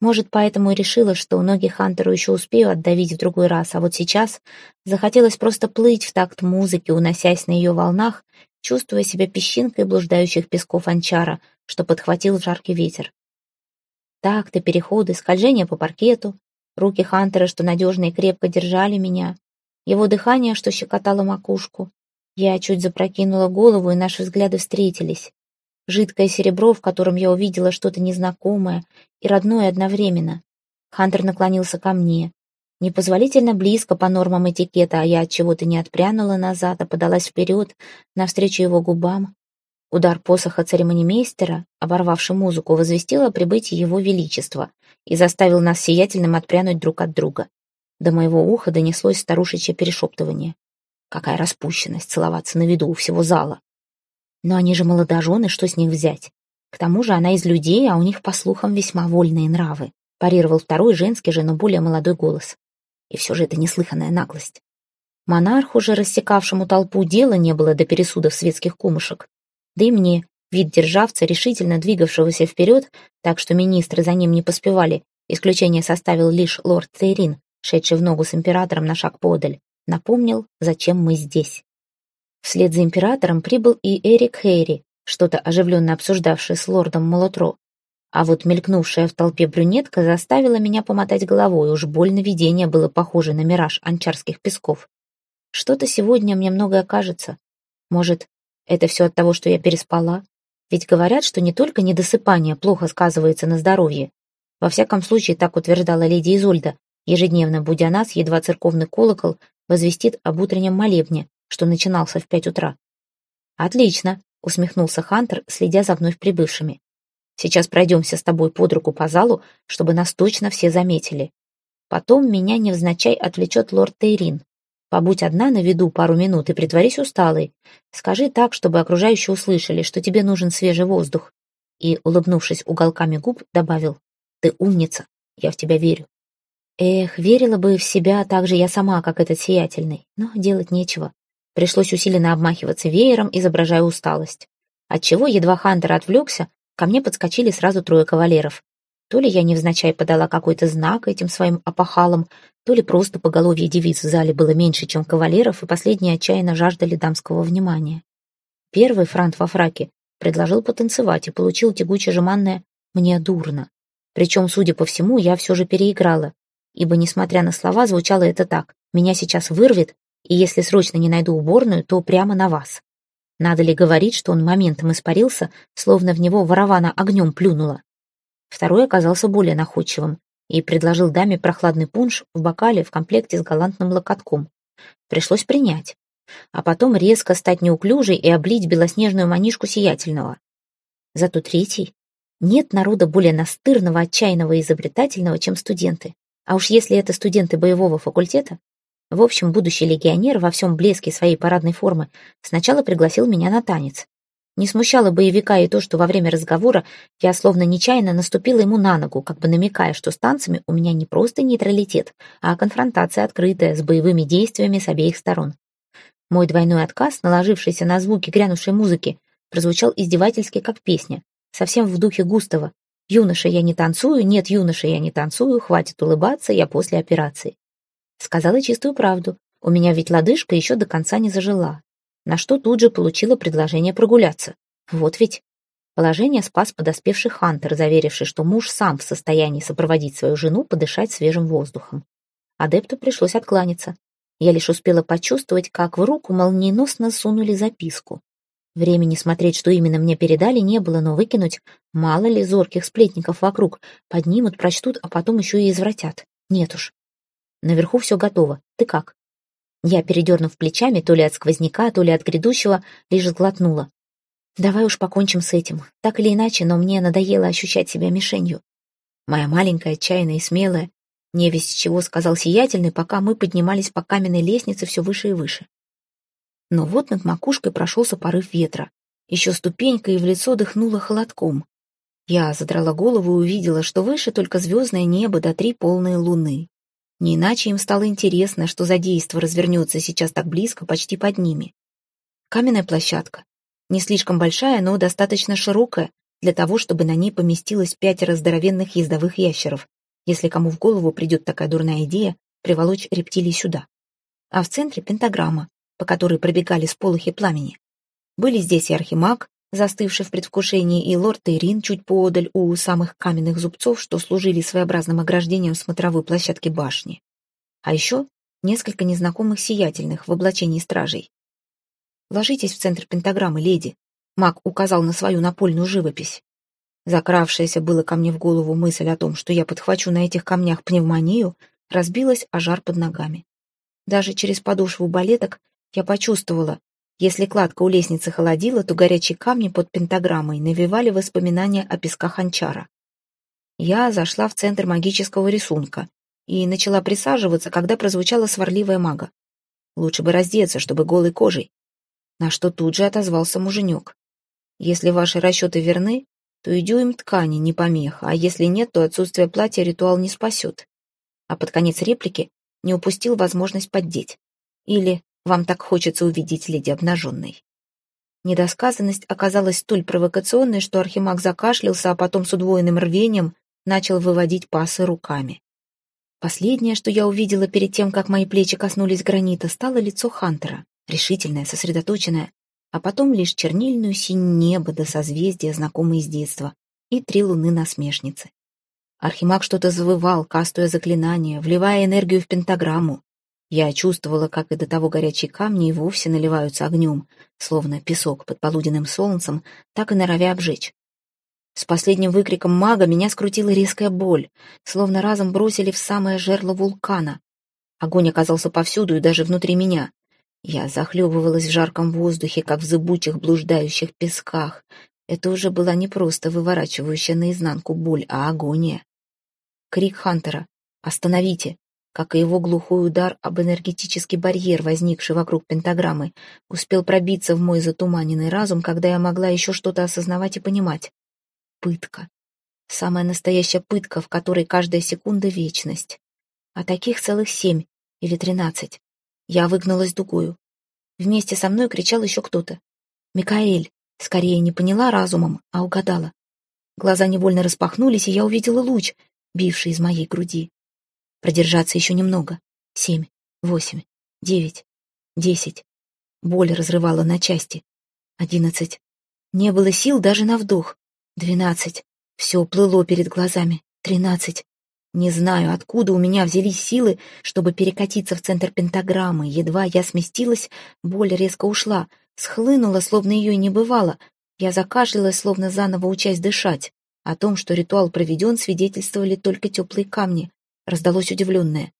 Может, поэтому и решила, что ноги Хантеру еще успею отдавить в другой раз, а вот сейчас захотелось просто плыть в такт музыки, уносясь на ее волнах, чувствуя себя песчинкой блуждающих песков анчара, что подхватил жаркий ветер. Такты, переходы, скольжение по паркету, руки Хантера, что надежно и крепко держали меня, его дыхание, что щекотало макушку. Я чуть запрокинула голову, и наши взгляды встретились. Жидкое серебро, в котором я увидела что-то незнакомое и родное одновременно. Хантер наклонился ко мне. Непозволительно близко по нормам этикета, а я от чего-то не отпрянула назад, а подалась вперед, навстречу его губам. Удар посоха церемонимейстера, оборвавший музыку, возвестил о прибытии его величества и заставил нас сиятельным отпрянуть друг от друга. До моего уха донеслось старушечье перешептывание. Какая распущенность целоваться на виду у всего зала. Но они же молодожены, что с них взять? К тому же она из людей, а у них, по слухам, весьма вольные нравы. Парировал второй женский же, но более молодой голос. И все же это неслыханная наглость. Монарху же, рассекавшему толпу, дела не было до пересудов светских кумушек. Да и мне, вид державца, решительно двигавшегося вперед, так что министры за ним не поспевали, исключение составил лишь лорд Цейрин, шедший в ногу с императором на шаг подаль, напомнил, зачем мы здесь. Вслед за императором прибыл и Эрик Хейри, что-то оживленно обсуждавший с лордом Молотро. А вот мелькнувшая в толпе брюнетка заставила меня помотать головой, уж больно видение было похоже на мираж анчарских песков. Что-то сегодня мне многое кажется. Может, это все от того, что я переспала? Ведь говорят, что не только недосыпание плохо сказывается на здоровье. Во всяком случае, так утверждала леди Изольда, ежедневно будя нас, едва церковный колокол возвестит об утреннем молебне, что начинался в пять утра. «Отлично», — усмехнулся Хантер, следя за вновь прибывшими. «Сейчас пройдемся с тобой под руку по залу, чтобы нас точно все заметили. Потом меня невзначай отвлечет лорд Тейрин. Побудь одна на виду пару минут и притворись усталой. Скажи так, чтобы окружающие услышали, что тебе нужен свежий воздух». И, улыбнувшись уголками губ, добавил, «Ты умница, я в тебя верю». Эх, верила бы в себя так же я сама, как этот сиятельный, но делать нечего. Пришлось усиленно обмахиваться веером, изображая усталость. Отчего, едва Хантер отвлекся, ко мне подскочили сразу трое кавалеров. То ли я невзначай подала какой-то знак этим своим опахалам, то ли просто поголовье девиц в зале было меньше, чем кавалеров, и последние отчаянно жаждали дамского внимания. Первый франт во фраке предложил потанцевать и получил тягуче-жеманное «мне дурно». Причем, судя по всему, я все же переиграла, ибо, несмотря на слова, звучало это так «меня сейчас вырвет, и если срочно не найду уборную, то прямо на вас. Надо ли говорить, что он моментом испарился, словно в него ворована огнем плюнула? Второй оказался более находчивым и предложил даме прохладный пунш в бокале в комплекте с галантным локотком. Пришлось принять, а потом резко стать неуклюжей и облить белоснежную манишку сиятельного. Зато третий. Нет народа более настырного, отчаянного и изобретательного, чем студенты. А уж если это студенты боевого факультета, в общем, будущий легионер во всем блеске своей парадной формы сначала пригласил меня на танец. Не смущало боевика и то, что во время разговора я словно нечаянно наступила ему на ногу, как бы намекая, что с танцами у меня не просто нейтралитет, а конфронтация открытая, с боевыми действиями с обеих сторон. Мой двойной отказ, наложившийся на звуки грянувшей музыки, прозвучал издевательски, как песня, совсем в духе Густава. «Юноша, я не танцую, нет, юноша, я не танцую, хватит улыбаться, я после операции». Сказала чистую правду. У меня ведь лодыжка еще до конца не зажила. На что тут же получила предложение прогуляться. Вот ведь. Положение спас подоспевший Хантер, заверивший, что муж сам в состоянии сопроводить свою жену подышать свежим воздухом. Адепту пришлось откланяться. Я лишь успела почувствовать, как в руку молниеносно сунули записку. Времени смотреть, что именно мне передали, не было, но выкинуть, мало ли зорких сплетников вокруг, поднимут, прочтут, а потом еще и извратят. Нет уж, Наверху все готово. Ты как?» Я, передернув плечами, то ли от сквозняка, то ли от грядущего, лишь сглотнула. «Давай уж покончим с этим. Так или иначе, но мне надоело ощущать себя мишенью». Моя маленькая, отчаянная и смелая, не весь чего сказал сиятельный, пока мы поднимались по каменной лестнице все выше и выше. Но вот над макушкой прошелся порыв ветра. Еще ступенька, и в лицо дыхнуло холодком. Я задрала голову и увидела, что выше только звездное небо до три полные луны. Не иначе им стало интересно, что за действо развернется сейчас так близко, почти под ними. Каменная площадка. Не слишком большая, но достаточно широкая для того, чтобы на ней поместилось пятеро здоровенных ездовых ящеров, если кому в голову придет такая дурная идея приволочь рептилий сюда. А в центре пентаграмма, по которой пробегали сполохи пламени. Были здесь и архимаг, застывший в предвкушении, и лорд Тейрин чуть поодаль у самых каменных зубцов, что служили своеобразным ограждением смотровой площадки башни. А еще несколько незнакомых сиятельных в облачении стражей. «Ложитесь в центр пентаграммы, леди», — маг указал на свою напольную живопись. Закравшаяся было ко мне в голову мысль о том, что я подхвачу на этих камнях пневмонию, разбилась о жар под ногами. Даже через подошву балеток я почувствовала, если кладка у лестницы холодила, то горячие камни под пентаграммой навевали воспоминания о песках Анчара. Я зашла в центр магического рисунка и начала присаживаться, когда прозвучала сварливая мага. Лучше бы раздеться, чтобы голой кожей. На что тут же отозвался муженек. Если ваши расчеты верны, то и дюйм ткани не помеха, а если нет, то отсутствие платья ритуал не спасет. А под конец реплики не упустил возможность поддеть. Или «Вам так хочется увидеть леди обнаженной». Недосказанность оказалась столь провокационной, что Архимаг закашлялся, а потом с удвоенным рвением начал выводить пасы руками. Последнее, что я увидела перед тем, как мои плечи коснулись гранита, стало лицо Хантера, решительное, сосредоточенное, а потом лишь чернильную синь небо до созвездия, знакомые с детства, и три луны-насмешницы. Архимаг что-то завывал, кастуя заклинание, вливая энергию в пентаграмму. Я чувствовала, как и до того горячие камни и вовсе наливаются огнем, словно песок под полуденным солнцем, так и норовя обжечь. С последним выкриком мага меня скрутила резкая боль, словно разом бросили в самое жерло вулкана. Огонь оказался повсюду и даже внутри меня. Я захлебывалась в жарком воздухе, как в зыбучих блуждающих песках. Это уже была не просто выворачивающая наизнанку боль, а агония. Крик Хантера «Остановите!» Как и его глухой удар об энергетический барьер, возникший вокруг пентаграммы, успел пробиться в мой затуманенный разум, когда я могла еще что-то осознавать и понимать. Пытка. Самая настоящая пытка, в которой каждая секунда — вечность. А таких целых семь или тринадцать. Я выгнулась дугою. Вместе со мной кричал еще кто-то. «Микаэль!» Скорее не поняла разумом, а угадала. Глаза невольно распахнулись, и я увидела луч, бивший из моей груди. Продержаться еще немного. Семь, восемь, девять, десять. Боль разрывала на части. Одиннадцать. Не было сил даже на вдох. Двенадцать. Все плыло перед глазами. Тринадцать. Не знаю, откуда у меня взялись силы, чтобы перекатиться в центр пентаграммы. Едва я сместилась, боль резко ушла, схлынула, словно ее и не бывало. Я закашлялась, словно заново учась дышать. О том, что ритуал проведен, свидетельствовали только теплые камни. Раздалось удивленное.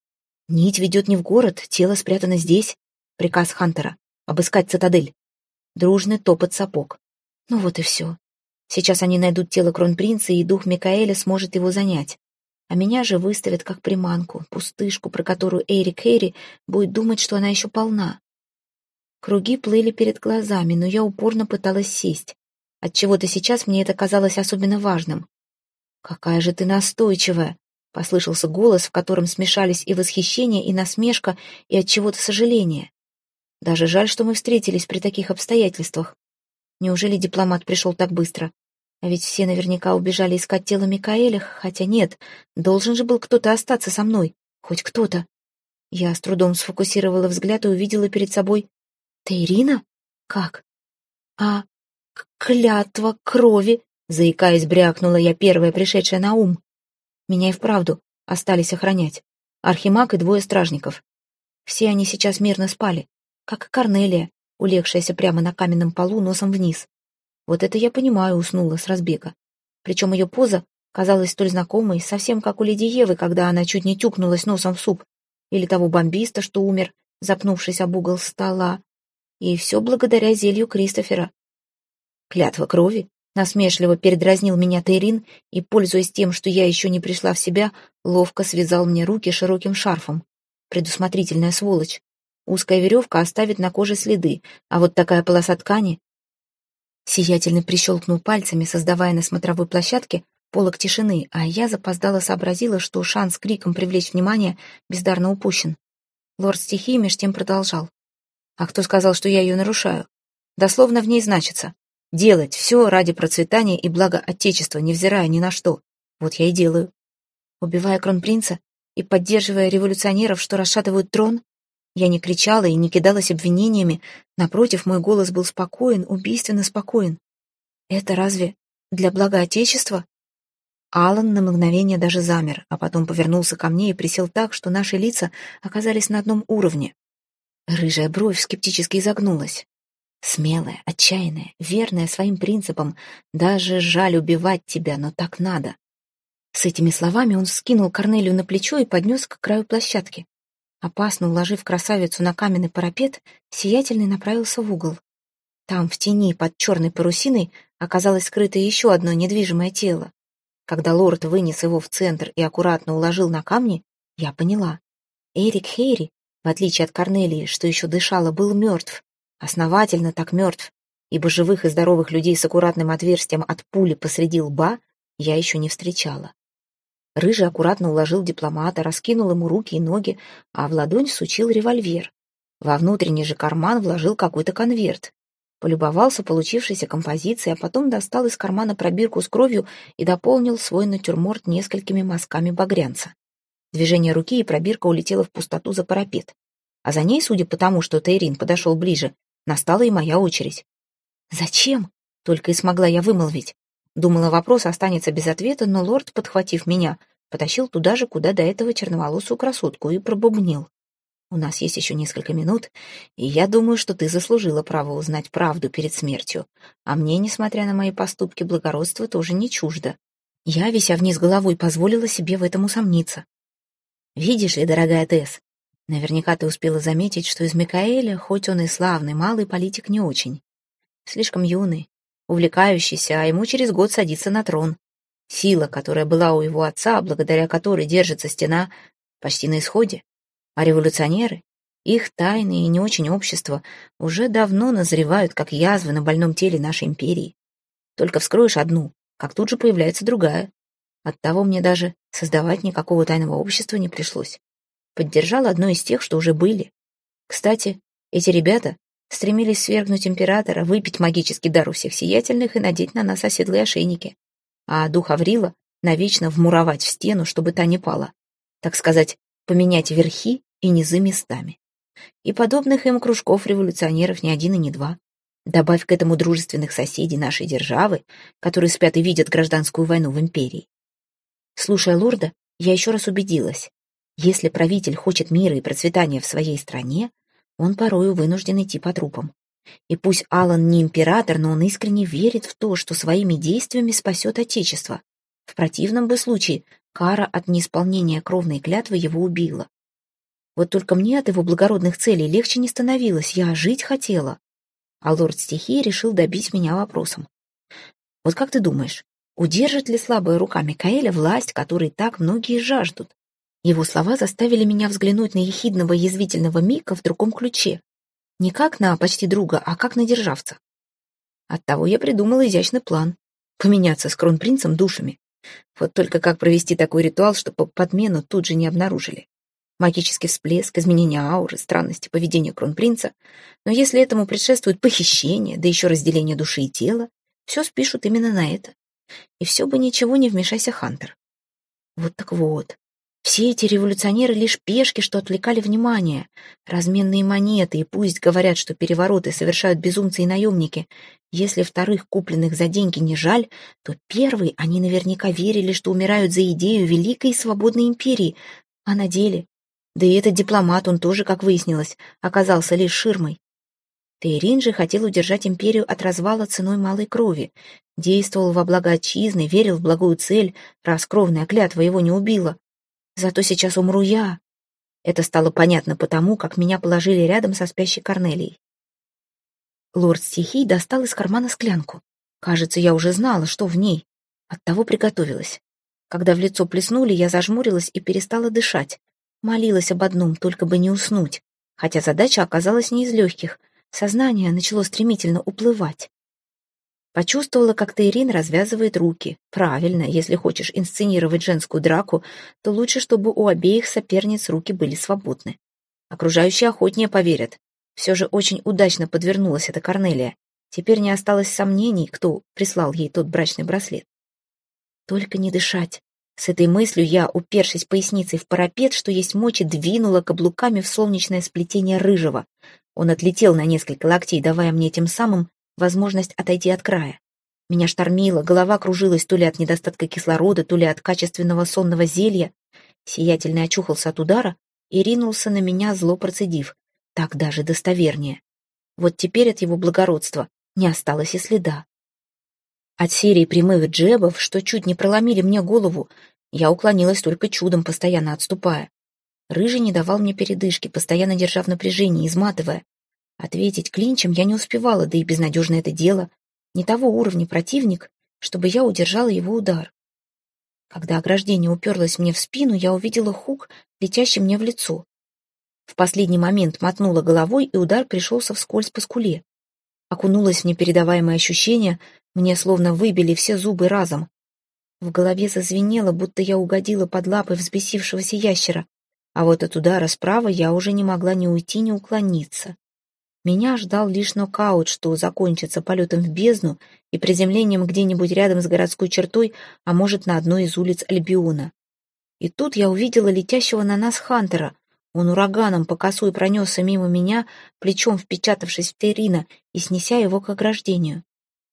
«Нить ведет не в город, тело спрятано здесь. Приказ Хантера — обыскать цитадель». Дружный топот сапог. Ну вот и все. Сейчас они найдут тело кронпринца, и дух Микаэля сможет его занять. А меня же выставят как приманку, пустышку, про которую Эрик Хэри будет думать, что она еще полна. Круги плыли перед глазами, но я упорно пыталась сесть. Отчего-то сейчас мне это казалось особенно важным. «Какая же ты настойчивая!» — послышался голос, в котором смешались и восхищение, и насмешка, и от чего-то сожаление. Даже жаль, что мы встретились при таких обстоятельствах. Неужели дипломат пришел так быстро? А ведь все наверняка убежали искать тело Микаэля, хотя нет, должен же был кто-то остаться со мной, хоть кто-то. Я с трудом сфокусировала взгляд и увидела перед собой... Ты Ирина? Как? А клятва крови, заикаясь, брякнула я первая, пришедшая на ум. Меня и вправду остались охранять. Архимаг и двое стражников. Все они сейчас мирно спали, как Корнелия, улегшаяся прямо на каменном полу носом вниз. Вот это я понимаю, уснула с разбега. Причем ее поза казалась столь знакомой, совсем как у леди Евы, когда она чуть не тюкнулась носом в суп, или того бомбиста, что умер, запнувшись об угол стола. И все благодаря зелью Кристофера. Клятва крови? Насмешливо передразнил меня Тейрин и, пользуясь тем, что я еще не пришла в себя, ловко связал мне руки широким шарфом. Предусмотрительная сволочь. Узкая веревка оставит на коже следы, а вот такая полоса ткани... Сиятельный прищелкнул пальцами, создавая на смотровой площадке полок тишины, а я запоздало сообразила, что шанс криком привлечь внимание бездарно упущен. Лорд стихии меж тем продолжал. А кто сказал, что я ее нарушаю? Дословно в ней значится. Делать все ради процветания и блага Отечества, невзирая ни на что. Вот я и делаю. Убивая кронпринца и поддерживая революционеров, что расшатывают трон, я не кричала и не кидалась обвинениями. Напротив, мой голос был спокоен, убийственно спокоен. Это разве для блага Отечества? Алан на мгновение даже замер, а потом повернулся ко мне и присел так, что наши лица оказались на одном уровне. Рыжая бровь скептически изогнулась. Смелая, отчаянная, верная своим принципам. Даже жаль убивать тебя, но так надо. С этими словами он скинул Корнелию на плечо и поднес к краю площадки. Опасно уложив красавицу на каменный парапет, Сиятельный направился в угол. Там, в тени, под черной парусиной, оказалось скрыто еще одно недвижимое тело. Когда лорд вынес его в центр и аккуратно уложил на камни, я поняла. Эрик Хейри, в отличие от Корнелии, что еще дышала, был мертв. Основательно так мертв, ибо живых и здоровых людей с аккуратным отверстием от пули посреди лба я еще не встречала. Рыжий аккуратно уложил дипломата, раскинул ему руки и ноги, а в ладонь сучил револьвер. Во внутренний же карман вложил какой-то конверт полюбовался получившейся композицией, а потом достал из кармана пробирку с кровью и дополнил свой натюрморт несколькими мазками багрянца. Движение руки, и пробирка улетела в пустоту за парапет. А за ней, судя по тому, что Тейрин подошел ближе, настала и моя очередь. «Зачем?» — только и смогла я вымолвить. Думала, вопрос останется без ответа, но лорд, подхватив меня, потащил туда же, куда до этого черноволосую красотку, и пробубнил. У нас есть еще несколько минут, и я думаю, что ты заслужила право узнать правду перед смертью. А мне, несмотря на мои поступки, благородство тоже не чуждо. Я, вися вниз головой, позволила себе в этом усомниться. Видишь ли, дорогая Тесс, наверняка ты успела заметить, что из Микаэля, хоть он и славный, малый политик не очень. Слишком юный, увлекающийся, а ему через год садиться на трон. Сила, которая была у его отца, благодаря которой держится стена, почти на исходе. А революционеры, их тайные и не очень общество, уже давно назревают, как язвы на больном теле нашей империи. Только вскроешь одну, как тут же появляется другая. Оттого мне даже создавать никакого тайного общества не пришлось. Поддержал одно из тех, что уже были. Кстати, эти ребята стремились свергнуть императора, выпить магический дар у всех сиятельных и надеть на нас оседлые ошейники. А дух Аврила навечно вмуровать в стену, чтобы та не пала. Так сказать, поменять верхи и низы местами. И подобных им кружков революционеров ни один и не два. Добавь к этому дружественных соседей нашей державы, которые спят и видят гражданскую войну в империи. Слушая лорда, я еще раз убедилась. Если правитель хочет мира и процветания в своей стране, он порою вынужден идти по трупам. И пусть Алан не император, но он искренне верит в то, что своими действиями спасет Отечество. В противном бы случае Кара от неисполнения кровной клятвы его убила. Вот только мне от его благородных целей легче не становилось, я жить хотела. А лорд стихии решил добить меня вопросом. Вот как ты думаешь, удержит ли слабая рука Микаэля власть, которой так многие жаждут? Его слова заставили меня взглянуть на ехидного язвительного Мика в другом ключе. Не как на почти друга, а как на державца. Оттого я придумала изящный план — поменяться с кронпринцем душами. Вот только как провести такой ритуал, чтобы подмену тут же не обнаружили. Магический всплеск, изменение ауры, странности поведения кронпринца. Но если этому предшествует похищение, да еще разделение души и тела, все спишут именно на это. И все бы ничего не вмешайся, Хантер. Вот так вот. Все эти революционеры лишь пешки, что отвлекали внимание. Разменные монеты, и пусть говорят, что перевороты совершают безумцы и наемники. Если вторых, купленных за деньги, не жаль, то первые они наверняка верили, что умирают за идею великой и свободной империи. А на деле... Да и этот дипломат, он тоже, как выяснилось, оказался лишь ширмой. Тейрин же хотел удержать империю от развала ценой малой крови. Действовал во благо отчизны, верил в благую цель, раз кровная клятва его не убила. Зато сейчас умру я. Это стало понятно потому, как меня положили рядом со спящей Корнелией. Лорд стихий достал из кармана склянку. Кажется, я уже знала, что в ней. Оттого приготовилась. Когда в лицо плеснули, я зажмурилась и перестала дышать. Молилась об одном, только бы не уснуть. Хотя задача оказалась не из легких. Сознание начало стремительно уплывать. Почувствовала, как Тейрин развязывает руки. Правильно, если хочешь инсценировать женскую драку, то лучше, чтобы у обеих соперниц руки были свободны. Окружающие охотнее поверят. Все же очень удачно подвернулась эта Корнелия. Теперь не осталось сомнений, кто прислал ей тот брачный браслет. Только не дышать. С этой мыслью я, упершись поясницей в парапет, что есть мочи, двинула каблуками в солнечное сплетение рыжего. Он отлетел на несколько локтей, давая мне тем самым возможность отойти от края. Меня штормило, голова кружилась то ли от недостатка кислорода, то ли от качественного сонного зелья. Сиятельный очухался от удара и ринулся на меня, зло процедив. Так даже достовернее. Вот теперь от его благородства не осталось и следа. От серии прямых джебов, что чуть не проломили мне голову, я уклонилась только чудом, постоянно отступая. Рыжий не давал мне передышки, постоянно держа в напряжении, изматывая. Ответить клинчем я не успевала, да и безнадежно это дело. Не того уровня противник, чтобы я удержала его удар. Когда ограждение уперлось мне в спину, я увидела хук, летящий мне в лицо. В последний момент мотнула головой, и удар пришелся вскользь по скуле. Окунулась в непередаваемое ощущение, мне словно выбили все зубы разом. В голове зазвенело, будто я угодила под лапы взбесившегося ящера, а вот от удара справа я уже не могла ни уйти, ни уклониться. Меня ждал лишь нокаут, что закончится полетом в бездну и приземлением где-нибудь рядом с городской чертой, а может, на одной из улиц Альбиона. И тут я увидела летящего на нас Хантера. Он ураганом по косой пронесся мимо меня, плечом впечатавшись в Терина и снеся его к ограждению.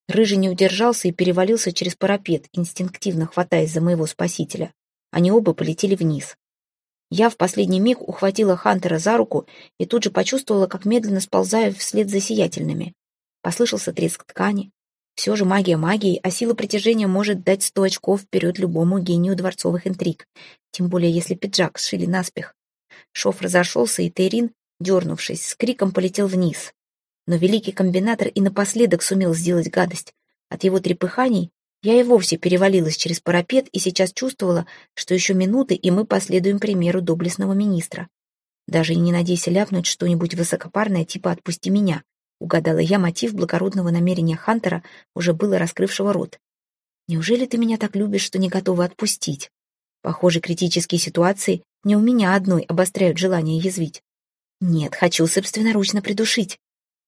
Рыжий не удержался и перевалился через парапет, инстинктивно хватаясь за моего спасителя. Они оба полетели вниз. Я в последний миг ухватила Хантера за руку и тут же почувствовала, как медленно сползаю вслед за сиятельными. Послышался треск ткани. Все же магия магии, а сила притяжения может дать сто очков вперед любому гению дворцовых интриг, тем более если пиджак сшили наспех. Шов разошелся, и Тейрин, дернувшись, с криком полетел вниз. Но великий комбинатор и напоследок сумел сделать гадость. От его трепыханий я и вовсе перевалилась через парапет и сейчас чувствовала, что еще минуты, и мы последуем примеру доблестного министра. Даже и не надейся ляпнуть что-нибудь высокопарное типа «отпусти меня», угадала я мотив благородного намерения Хантера, уже было раскрывшего рот. «Неужели ты меня так любишь, что не готова отпустить?» Похоже, критические ситуации не у меня одной обостряют желание язвить. Нет, хочу собственноручно придушить.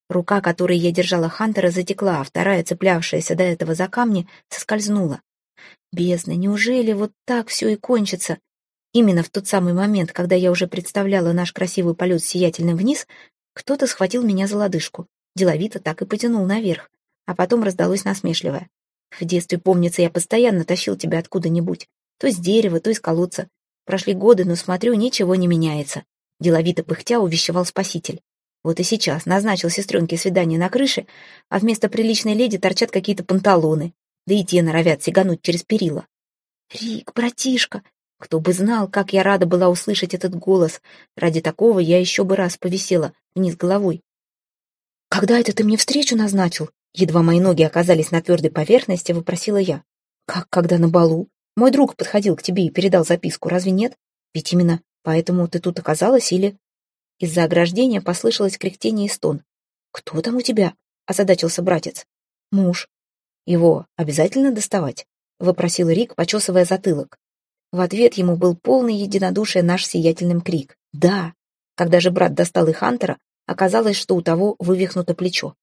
Рука, которой я держала Хантера, затекла, а вторая, цеплявшаяся до этого за камни, соскользнула. Бездна, неужели вот так все и кончится? Именно в тот самый момент, когда я уже представляла наш красивый полет сиятельным вниз, кто-то схватил меня за лодыжку, деловито так и потянул наверх, а потом раздалось насмешливое. В детстве, помнится, я постоянно тащил тебя откуда-нибудь, то с дерева, то из колодца. Прошли годы, но, смотрю, ничего не меняется. Деловито пыхтя увещевал спаситель. Вот и сейчас назначил сестренке свидание на крыше, а вместо приличной леди торчат какие-то панталоны, да и те норовят сигануть через перила. «Рик, братишка!» Кто бы знал, как я рада была услышать этот голос. Ради такого я еще бы раз повисела вниз головой. «Когда это ты мне встречу назначил?» Едва мои ноги оказались на твердой поверхности, вопросила я. «Как, когда на балу? Мой друг подходил к тебе и передал записку, разве нет? Ведь именно поэтому ты тут оказалась или...» Из-за ограждения послышалось кряхтение и стон. «Кто там у тебя?» — озадачился братец. «Муж». «Его обязательно доставать?» — вопросил Рик, почесывая затылок. В ответ ему был полный единодушие наш сиятельным крик. «Да!» Когда же брат достал и Хантера, оказалось, что у того вывихнуто плечо.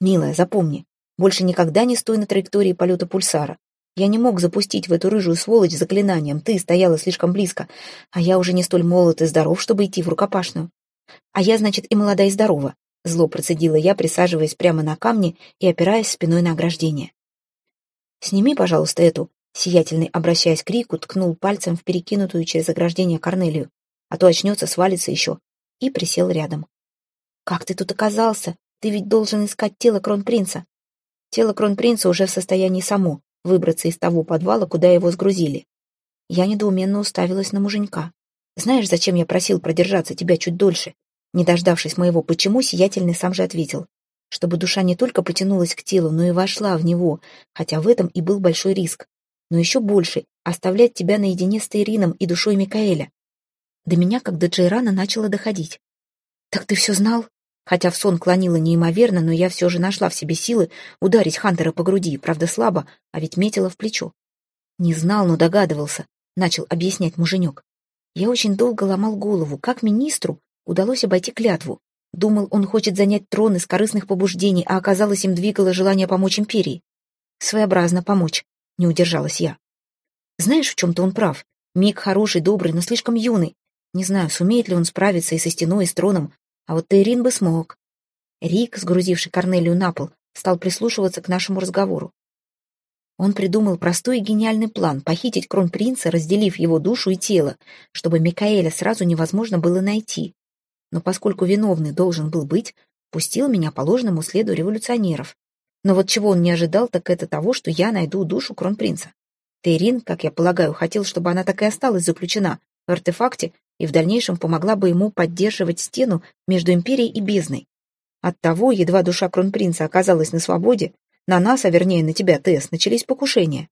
«Милая, запомни, больше никогда не стой на траектории полета пульсара. Я не мог запустить в эту рыжую сволочь заклинанием, ты стояла слишком близко, а я уже не столь молод и здоров, чтобы идти в рукопашную. А я, значит, и молода, и здорова. Зло процедила я, присаживаясь прямо на камне и опираясь спиной на ограждение. «Сними, пожалуйста, эту», — сиятельный, обращаясь к Рику, ткнул пальцем в перекинутую через ограждение Корнелию, а то очнется, свалится еще, и присел рядом. «Как ты тут оказался? Ты ведь должен искать тело кронпринца». Тело кронпринца уже в состоянии само выбраться из того подвала, куда его сгрузили. Я недоуменно уставилась на муженька. Знаешь, зачем я просил продержаться тебя чуть дольше? Не дождавшись моего «почему», сиятельный сам же ответил. чтобы душа не только потянулась к телу, но и вошла в него, хотя в этом и был большой риск. Но еще больше — оставлять тебя наедине с Тейрином и душой Микаэля. До меня, как до Джейрана, начало доходить. «Так ты все знал?» Хотя в сон клонило неимоверно, но я все же нашла в себе силы ударить Хантера по груди, правда слабо, а ведь метила в плечо. Не знал, но догадывался, начал объяснять муженек. Я очень долго ломал голову, как министру удалось обойти клятву. Думал, он хочет занять трон из корыстных побуждений, а оказалось, им двигало желание помочь империи. Своеобразно помочь, не удержалась я. Знаешь, в чем-то он прав. Миг хороший, добрый, но слишком юный. Не знаю, сумеет ли он справиться и со стеной, и с троном, а вот Тейрин бы смог. Рик, сгрузивший Корнелию на пол, стал прислушиваться к нашему разговору. Он придумал простой и гениальный план — похитить кронпринца, разделив его душу и тело, чтобы Микаэля сразу невозможно было найти. Но поскольку виновный должен был быть, пустил меня по ложному следу революционеров. Но вот чего он не ожидал, так это того, что я найду душу кронпринца. Тейрин, как я полагаю, хотел, чтобы она так и осталась заключена в артефакте и в дальнейшем помогла бы ему поддерживать стену между империей и бездной. Оттого, едва душа кронпринца оказалась на свободе, на нас, а вернее на тебя, Тесс, начались покушения.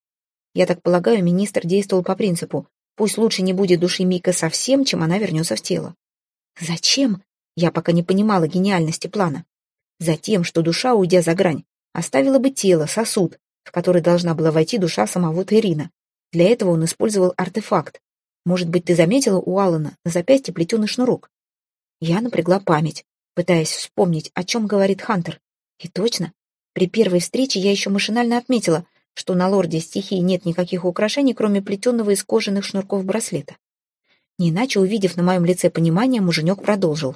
Я так полагаю, министр действовал по принципу «пусть лучше не будет души Мика совсем, чем она вернется в тело». Зачем? Я пока не понимала гениальности плана. Затем, что душа, уйдя за грань, оставила бы тело, сосуд, в который должна была войти душа самого Терина. Для этого он использовал артефакт, может быть, ты заметила у Алана на запястье плетеный шнурок? Я напрягла память, пытаясь вспомнить, о чем говорит Хантер. И точно, при первой встрече я еще машинально отметила, что на лорде стихии нет никаких украшений, кроме плетеного из кожаных шнурков браслета. Не иначе, увидев на моем лице понимание, муженек продолжил.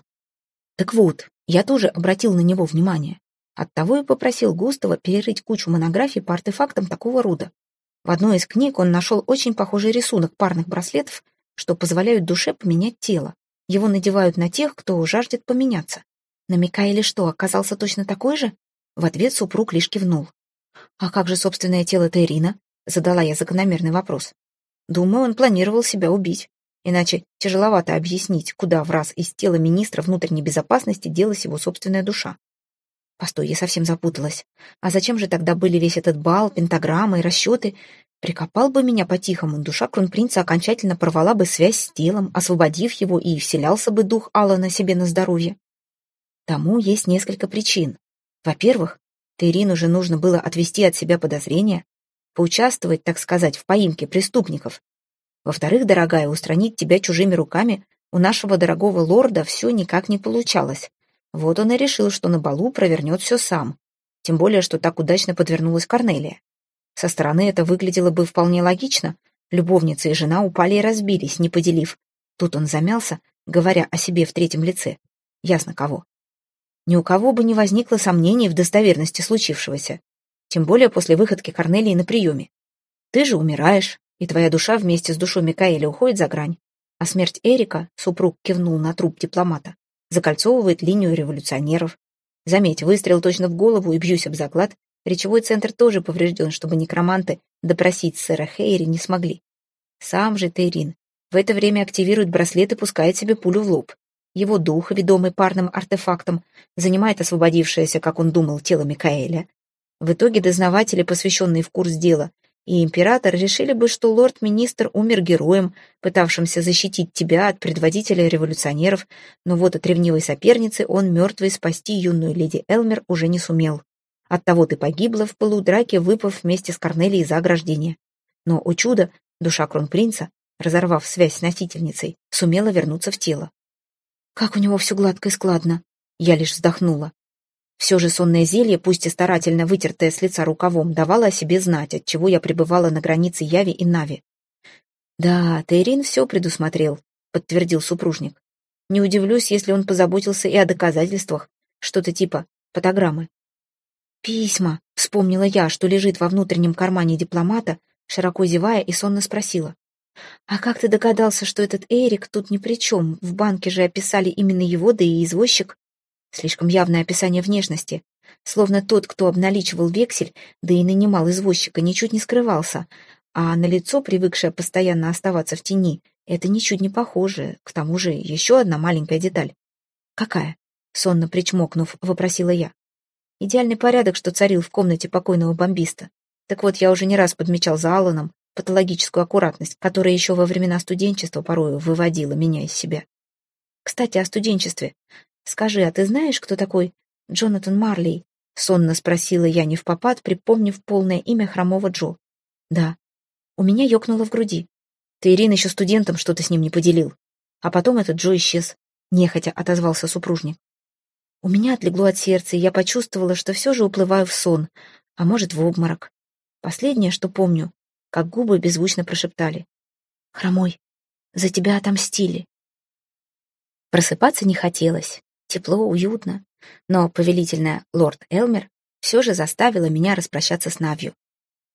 Так вот, я тоже обратил на него внимание. Оттого и попросил Густава перерыть кучу монографий по артефактам такого рода. В одной из книг он нашел очень похожий рисунок парных браслетов, что позволяют душе поменять тело. Его надевают на тех, кто жаждет поменяться. На Микаэле что, оказался точно такой же? В ответ супруг лишь кивнул. «А как же собственное тело Тайрина?» — задала я закономерный вопрос. Думаю, он планировал себя убить. Иначе тяжеловато объяснить, куда в раз из тела министра внутренней безопасности делась его собственная душа. Постой, я совсем запуталась. А зачем же тогда были весь этот бал, пентаграммы и расчеты? Прикопал бы меня по-тихому, душа кронпринца окончательно порвала бы связь с телом, освободив его, и вселялся бы дух Алана себе на здоровье. Тому есть несколько причин. Во-первых, Тейрину же нужно было отвести от себя подозрения, поучаствовать, так сказать, в поимке преступников. Во-вторых, дорогая, устранить тебя чужими руками у нашего дорогого лорда все никак не получалось. Вот он и решил, что на балу провернет все сам. Тем более, что так удачно подвернулась Корнелия. Со стороны это выглядело бы вполне логично. Любовница и жена упали и разбились, не поделив. Тут он замялся, говоря о себе в третьем лице. Ясно кого. Ни у кого бы не возникло сомнений в достоверности случившегося. Тем более после выходки Корнелии на приеме. Ты же умираешь, и твоя душа вместе с душой Микаэля уходит за грань. А смерть Эрика, супруг кивнул на труп дипломата, закольцовывает линию революционеров. Заметь, выстрел точно в голову и бьюсь об заклад. Речевой центр тоже поврежден, чтобы некроманты допросить сэра Хейри не смогли. Сам же Тейрин в это время активирует браслет и пускает себе пулю в лоб. Его дух, ведомый парным артефактом, занимает освободившееся, как он думал, тело Микаэля. В итоге дознаватели, посвященные в курс дела, и император решили бы, что лорд-министр умер героем, пытавшимся защитить тебя от предводителя революционеров, но вот от ревнивой соперницы он мертвый спасти юную леди Элмер уже не сумел. Оттого ты погибла в пылу драки, выпав вместе с Корнелией за ограждение. Но, о чудо, душа кронпринца, разорвав связь с носительницей, сумела вернуться в тело. Как у него все гладко и складно. Я лишь вздохнула. Все же сонное зелье, пусть и старательно вытертое с лица рукавом, давало о себе знать, от чего я пребывала на границе Яви и Нави. «Да, Тейрин все предусмотрел», — подтвердил супружник. «Не удивлюсь, если он позаботился и о доказательствах, что-то типа фотограммы». «Письма», — вспомнила я, что лежит во внутреннем кармане дипломата, широко зевая, и сонно спросила. «А как ты догадался, что этот Эрик тут ни при чем? В банке же описали именно его, да и извозчик». Слишком явное описание внешности. Словно тот, кто обналичивал вексель, да и нанимал извозчика, ничуть не скрывался. А на лицо, привыкшее постоянно оставаться в тени, это ничуть не похоже. К тому же еще одна маленькая деталь. «Какая?» — сонно причмокнув, вопросила я. Идеальный порядок, что царил в комнате покойного бомбиста. Так вот, я уже не раз подмечал за Алланом патологическую аккуратность, которая еще во времена студенчества порою выводила меня из себя. Кстати, о студенчестве. Скажи, а ты знаешь, кто такой Джонатан Марлей? Сонно спросила я не в попад, припомнив полное имя хромого Джо. Да. У меня ёкнуло в груди. Ты, Ирина, еще студентом что-то с ним не поделил. А потом этот Джо исчез. Нехотя отозвался супружник. У меня отлегло от сердца, и я почувствовала, что все же уплываю в сон, а может, в обморок. Последнее, что помню, как губы беззвучно прошептали. «Хромой, за тебя отомстили». Просыпаться не хотелось. Тепло, уютно. Но повелительная лорд Элмер все же заставила меня распрощаться с Навью.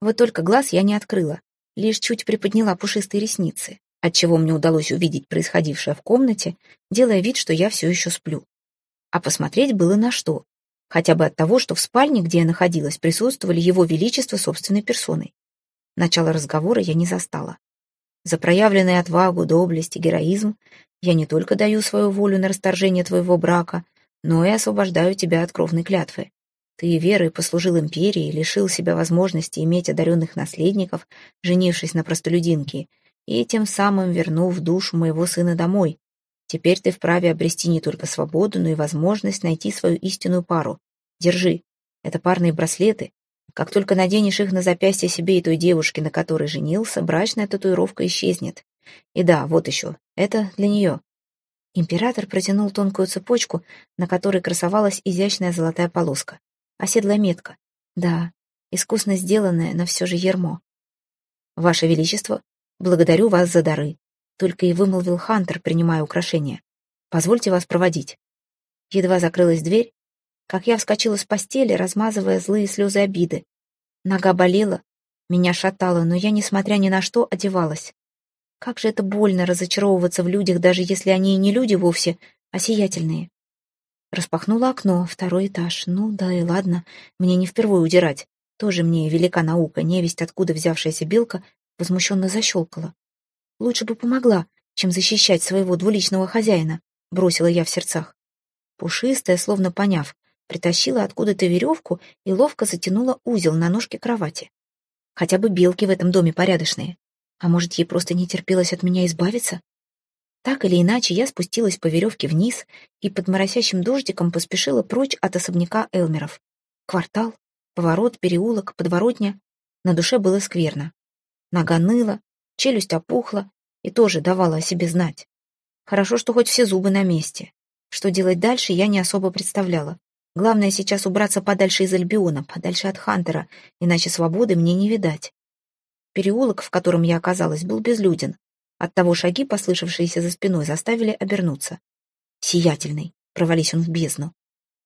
Вот только глаз я не открыла, лишь чуть приподняла пушистые ресницы, отчего мне удалось увидеть происходившее в комнате, делая вид, что я все еще сплю. А посмотреть было на что. Хотя бы от того, что в спальне, где я находилась, присутствовали его величество собственной персоной. Начало разговора я не застала. За проявленные отвагу, доблесть и героизм я не только даю свою волю на расторжение твоего брака, но и освобождаю тебя от кровной клятвы. Ты верой послужил империи, лишил себя возможности иметь одаренных наследников, женившись на простолюдинке, и тем самым вернув душу моего сына домой. Теперь ты вправе обрести не только свободу, но и возможность найти свою истинную пару. Держи. Это парные браслеты, как только наденешь их на запястье себе и той девушке, на которой женился, брачная татуировка исчезнет. И да, вот еще, это для нее. Император протянул тонкую цепочку, на которой красовалась изящная золотая полоска. Оседлая метка. Да, искусно сделанная, но все же ермо. «Ваше Величество, благодарю вас за дары», — только и вымолвил Хантер, принимая украшения. «Позвольте вас проводить». Едва закрылась дверь, как я вскочила с постели, размазывая злые слезы обиды. Нога болела, меня шатало, но я, несмотря ни на что, одевалась. Как же это больно разочаровываться в людях, даже если они и не люди вовсе, а сиятельные. Распахнула окно, второй этаж. Ну да и ладно, мне не впервые удирать. Тоже мне велика наука, невесть, откуда взявшаяся белка, возмущенно защелкала. Лучше бы помогла, чем защищать своего двуличного хозяина, бросила я в сердцах. Пушистая, словно поняв, притащила откуда-то веревку и ловко затянула узел на ножке кровати. Хотя бы белки в этом доме порядочные. А может, ей просто не терпелось от меня избавиться? Так или иначе, я спустилась по веревке вниз и под моросящим дождиком поспешила прочь от особняка Элмеров. Квартал, поворот, переулок, подворотня. На душе было скверно. Нога ныла, челюсть опухла и тоже давала о себе знать. Хорошо, что хоть все зубы на месте. Что делать дальше, я не особо представляла. Главное сейчас убраться подальше из Альбиона, подальше от Хантера, иначе свободы мне не видать. Переулок, в котором я оказалась, был безлюден. Оттого шаги, послышавшиеся за спиной, заставили обернуться. Сиятельный, провались он в бездну.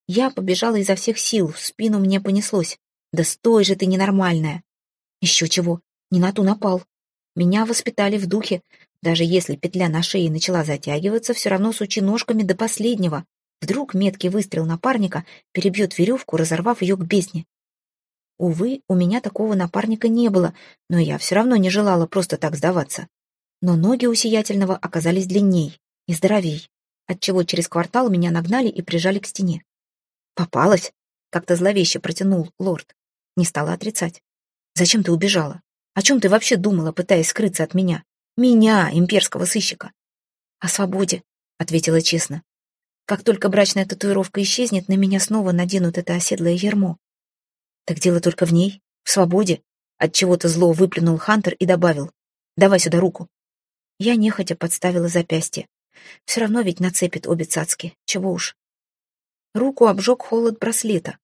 Я побежала изо всех сил, в спину мне понеслось. «Да стой же ты, ненормальная!» Еще чего, не на ту напал. Меня воспитали в духе. Даже если петля на шее начала затягиваться, все равно сучи ножками до последнего. Вдруг меткий выстрел напарника перебьет веревку, разорвав ее к бездне. Увы, у меня такого напарника не было, но я все равно не желала просто так сдаваться. Но ноги у Сиятельного оказались длинней и здоровей, отчего через квартал меня нагнали и прижали к стене. «Попалась?» — как-то зловеще протянул лорд. Не стала отрицать. «Зачем ты убежала? О чем ты вообще думала, пытаясь скрыться от меня? Меня, имперского сыщика!» «О свободе», — ответила честно. Как только брачная татуировка исчезнет, на меня снова наденут это оседлое ермо. Так дело только в ней, в свободе. От чего-то зло выплюнул Хантер и добавил: "Давай сюда руку". Я нехотя подставила запястье. Все равно ведь нацепит обе цацки. Чего уж. Руку обжег холод браслета,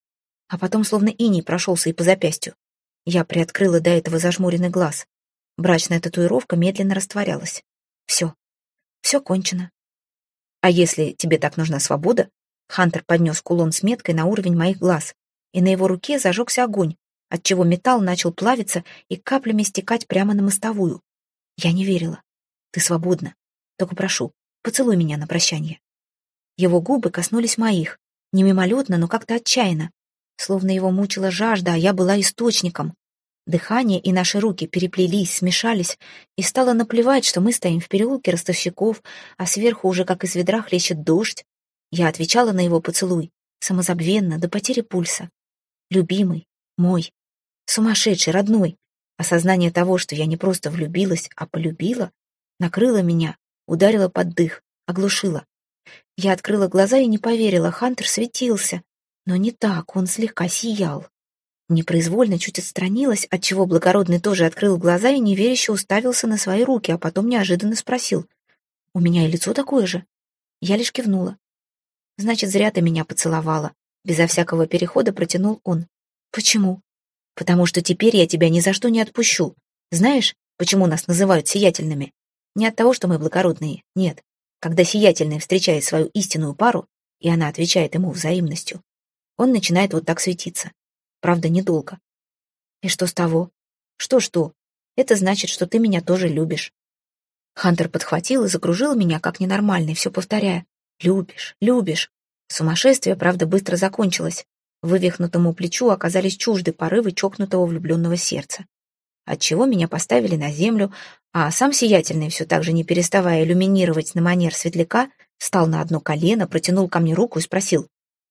а потом словно иней прошелся и по запястью. Я приоткрыла до этого зажмуренный глаз. Брачная татуировка медленно растворялась. Все. Все кончено. А если тебе так нужна свобода, Хантер поднес кулон с меткой на уровень моих глаз, и на его руке зажегся огонь, отчего металл начал плавиться и каплями стекать прямо на мостовую. Я не верила. Ты свободна. Только прошу, поцелуй меня на прощание. Его губы коснулись моих, не мимолетно, но как-то отчаянно, словно его мучила жажда, а я была источником. Дыхание и наши руки переплелись, смешались, и стало наплевать, что мы стоим в переулке ростовщиков, а сверху уже как из ведра хлещет дождь. Я отвечала на его поцелуй, самозабвенно, до потери пульса, любимый, мой, сумасшедший, родной. Осознание того, что я не просто влюбилась, а полюбила, накрыло меня, ударило под дых, оглушило. Я открыла глаза и не поверила, Хантер светился. Но не так, он слегка сиял. Непроизвольно чуть отстранилась, отчего благородный тоже открыл глаза и неверяще уставился на свои руки, а потом неожиданно спросил. «У меня и лицо такое же?» Я лишь кивнула. «Значит, зря ты меня поцеловала». Безо всякого перехода протянул он. «Почему?» «Потому что теперь я тебя ни за что не отпущу. Знаешь, почему нас называют сиятельными? Не от того, что мы благородные, нет. Когда сиятельный встречает свою истинную пару, и она отвечает ему взаимностью, он начинает вот так светиться. Правда, недолго. И что с того? Что-что? Это значит, что ты меня тоже любишь. Хантер подхватил и закружил меня, как ненормальный, все повторяя. «Любишь, любишь». Сумасшествие, правда, быстро закончилось. Вывихнутому плечу оказались чужды порывы чокнутого влюбленного сердца. Отчего меня поставили на землю, а сам сиятельный, все так же не переставая иллюминировать на манер светляка, встал на одно колено, протянул ко мне руку и спросил.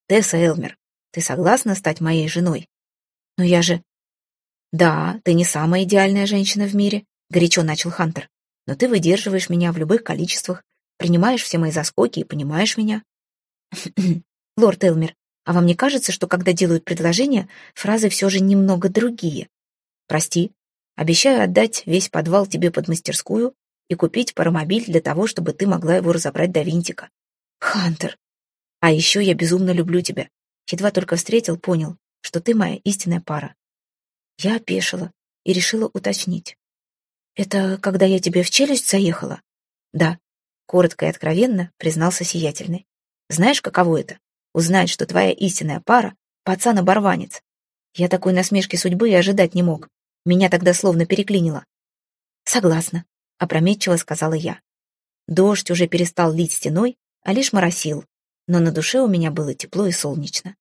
«Тесса Элмер, ты согласна стать моей женой?» «Но я же...» «Да, ты не самая идеальная женщина в мире», — горячо начал Хантер. «Но ты выдерживаешь меня в любых количествах, принимаешь все мои заскоки и понимаешь меня». «Лорд Элмер, а вам не кажется, что когда делают предложения, фразы все же немного другие?» «Прости, обещаю отдать весь подвал тебе под мастерскую и купить паромобиль для того, чтобы ты могла его разобрать до винтика». «Хантер, а еще я безумно люблю тебя. Едва только встретил, понял что ты моя истинная пара. Я опешила и решила уточнить. «Это когда я тебе в челюсть заехала?» «Да», — коротко и откровенно признался сиятельный. «Знаешь, каково это? Узнать, что твоя истинная пара — пацан-оборванец. Я такой насмешки судьбы и ожидать не мог. Меня тогда словно переклинило». «Согласна», — опрометчиво сказала я. Дождь уже перестал лить стеной, а лишь моросил, но на душе у меня было тепло и солнечно.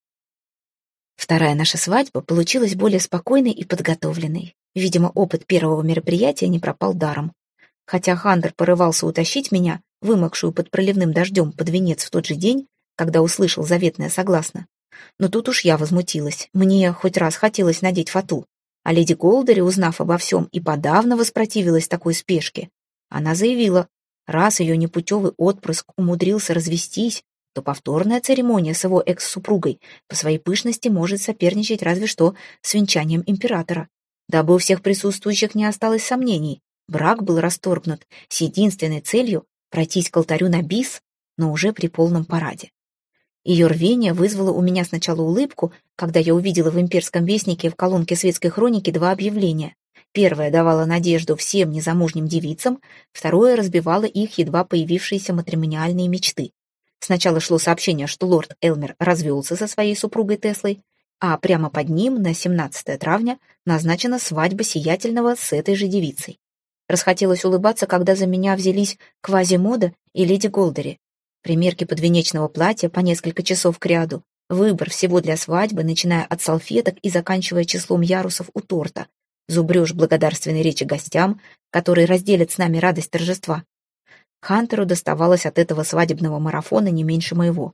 Вторая наша свадьба получилась более спокойной и подготовленной. Видимо, опыт первого мероприятия не пропал даром. Хотя Хандер порывался утащить меня, вымокшую под проливным дождем, под венец в тот же день, когда услышал заветное «согласно». Но тут уж я возмутилась. Мне хоть раз хотелось надеть фату. А леди Голдери, узнав обо всем, и подавно воспротивилась такой спешке. Она заявила, раз ее непутевый отпрыск умудрился развестись, то повторная церемония с его экс-супругой по своей пышности может соперничать разве что с венчанием императора. Дабы у всех присутствующих не осталось сомнений, брак был расторгнут с единственной целью пройтись к алтарю на бис, но уже при полном параде. Ее рвение вызвало у меня сначала улыбку, когда я увидела в имперском вестнике в колонке светской хроники два объявления. Первое давало надежду всем незамужним девицам, второе разбивало их едва появившиеся матримониальные мечты. Сначала шло сообщение, что лорд Элмер развелся со своей супругой Теслой, а прямо под ним на 17 травня назначена свадьба Сиятельного с этой же девицей. Расхотелось улыбаться, когда за меня взялись Квазимода и Леди Голдери. Примерки подвенечного платья по несколько часов к ряду, выбор всего для свадьбы, начиная от салфеток и заканчивая числом ярусов у торта, зубрёж благодарственной речи гостям, которые разделят с нами радость торжества. Хантеру доставалось от этого свадебного марафона не меньше моего.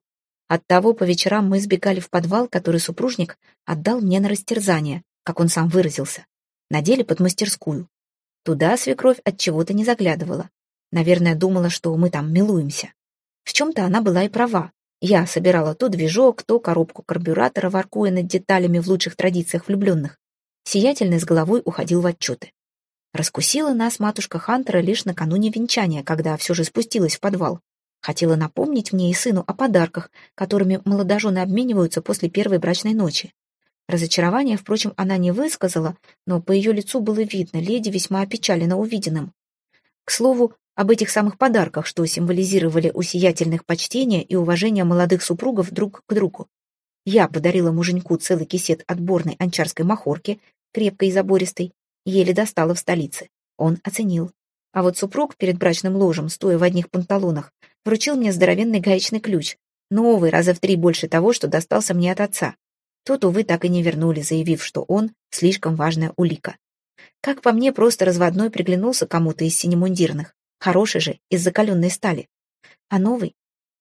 Оттого по вечерам мы сбегали в подвал, который супружник отдал мне на растерзание, как он сам выразился. Надели под мастерскую. Туда свекровь от чего-то не заглядывала. Наверное, думала, что мы там милуемся. В чем-то она была и права. Я собирала то движок, то коробку карбюратора, воркуя над деталями в лучших традициях влюбленных. Сиятельный с головой уходил в отчеты. Раскусила нас матушка Хантера лишь накануне венчания, когда все же спустилась в подвал. Хотела напомнить мне и сыну о подарках, которыми молодожены обмениваются после первой брачной ночи. Разочарование, впрочем, она не высказала, но по ее лицу было видно, леди весьма опечалена увиденным. К слову, об этих самых подарках, что символизировали у сиятельных почтение и уважение молодых супругов друг к другу. Я подарила муженьку целый кисет отборной анчарской махорки, крепкой и забористой, еле достала в столице. Он оценил. А вот супруг перед брачным ложем, стоя в одних панталонах, вручил мне здоровенный гаечный ключ, новый, раза в три больше того, что достался мне от отца. Тот, увы, так и не вернули, заявив, что он слишком важная улика. Как по мне, просто разводной приглянулся кому-то из синемундирных. Хороший же, из закаленной стали. А новый?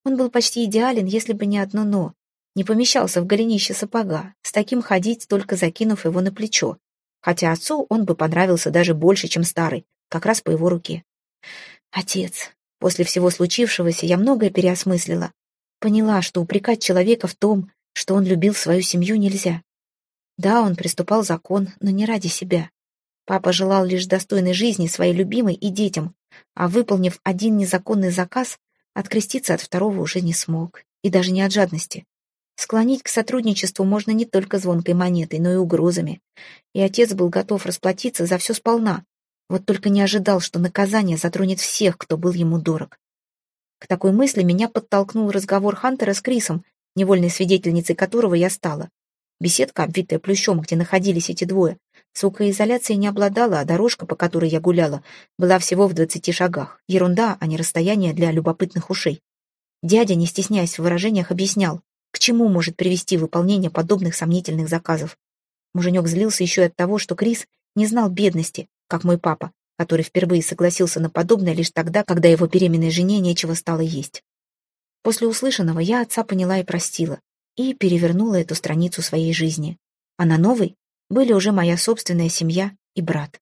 Он был почти идеален, если бы не одно «но». не помещался в голенище сапога, с таким ходить, только закинув его на плечо. Хотя отцу он бы понравился даже больше, чем старый, как раз по его руке. Отец. После всего случившегося я многое переосмыслила. Поняла, что упрекать человека в том, что он любил свою семью, нельзя. Да, он приступал закон, но не ради себя. Папа желал лишь достойной жизни своей любимой и детям, а выполнив один незаконный заказ, откреститься от второго уже не смог, и даже не от жадности. Склонить к сотрудничеству можно не только звонкой монетой, но и угрозами. И отец был готов расплатиться за все сполна, вот только не ожидал, что наказание затронет всех, кто был ему дорог. К такой мысли меня подтолкнул разговор Хантера с Крисом, невольной свидетельницей которого я стала. Беседка, обвитая плющом, где находились эти двое, звукоизоляцией не обладала, а дорожка, по которой я гуляла, была всего в двадцати шагах. Ерунда, а не расстояние для любопытных ушей. Дядя, не стесняясь в выражениях, объяснял, к чему может привести выполнение подобных сомнительных заказов. Муженек злился еще и от того, что Крис не знал бедности, как мой папа, который впервые согласился на подобное лишь тогда, когда его беременной жене нечего стало есть. После услышанного я отца поняла и простила, и перевернула эту страницу своей жизни. А на новой были уже моя собственная семья и брат.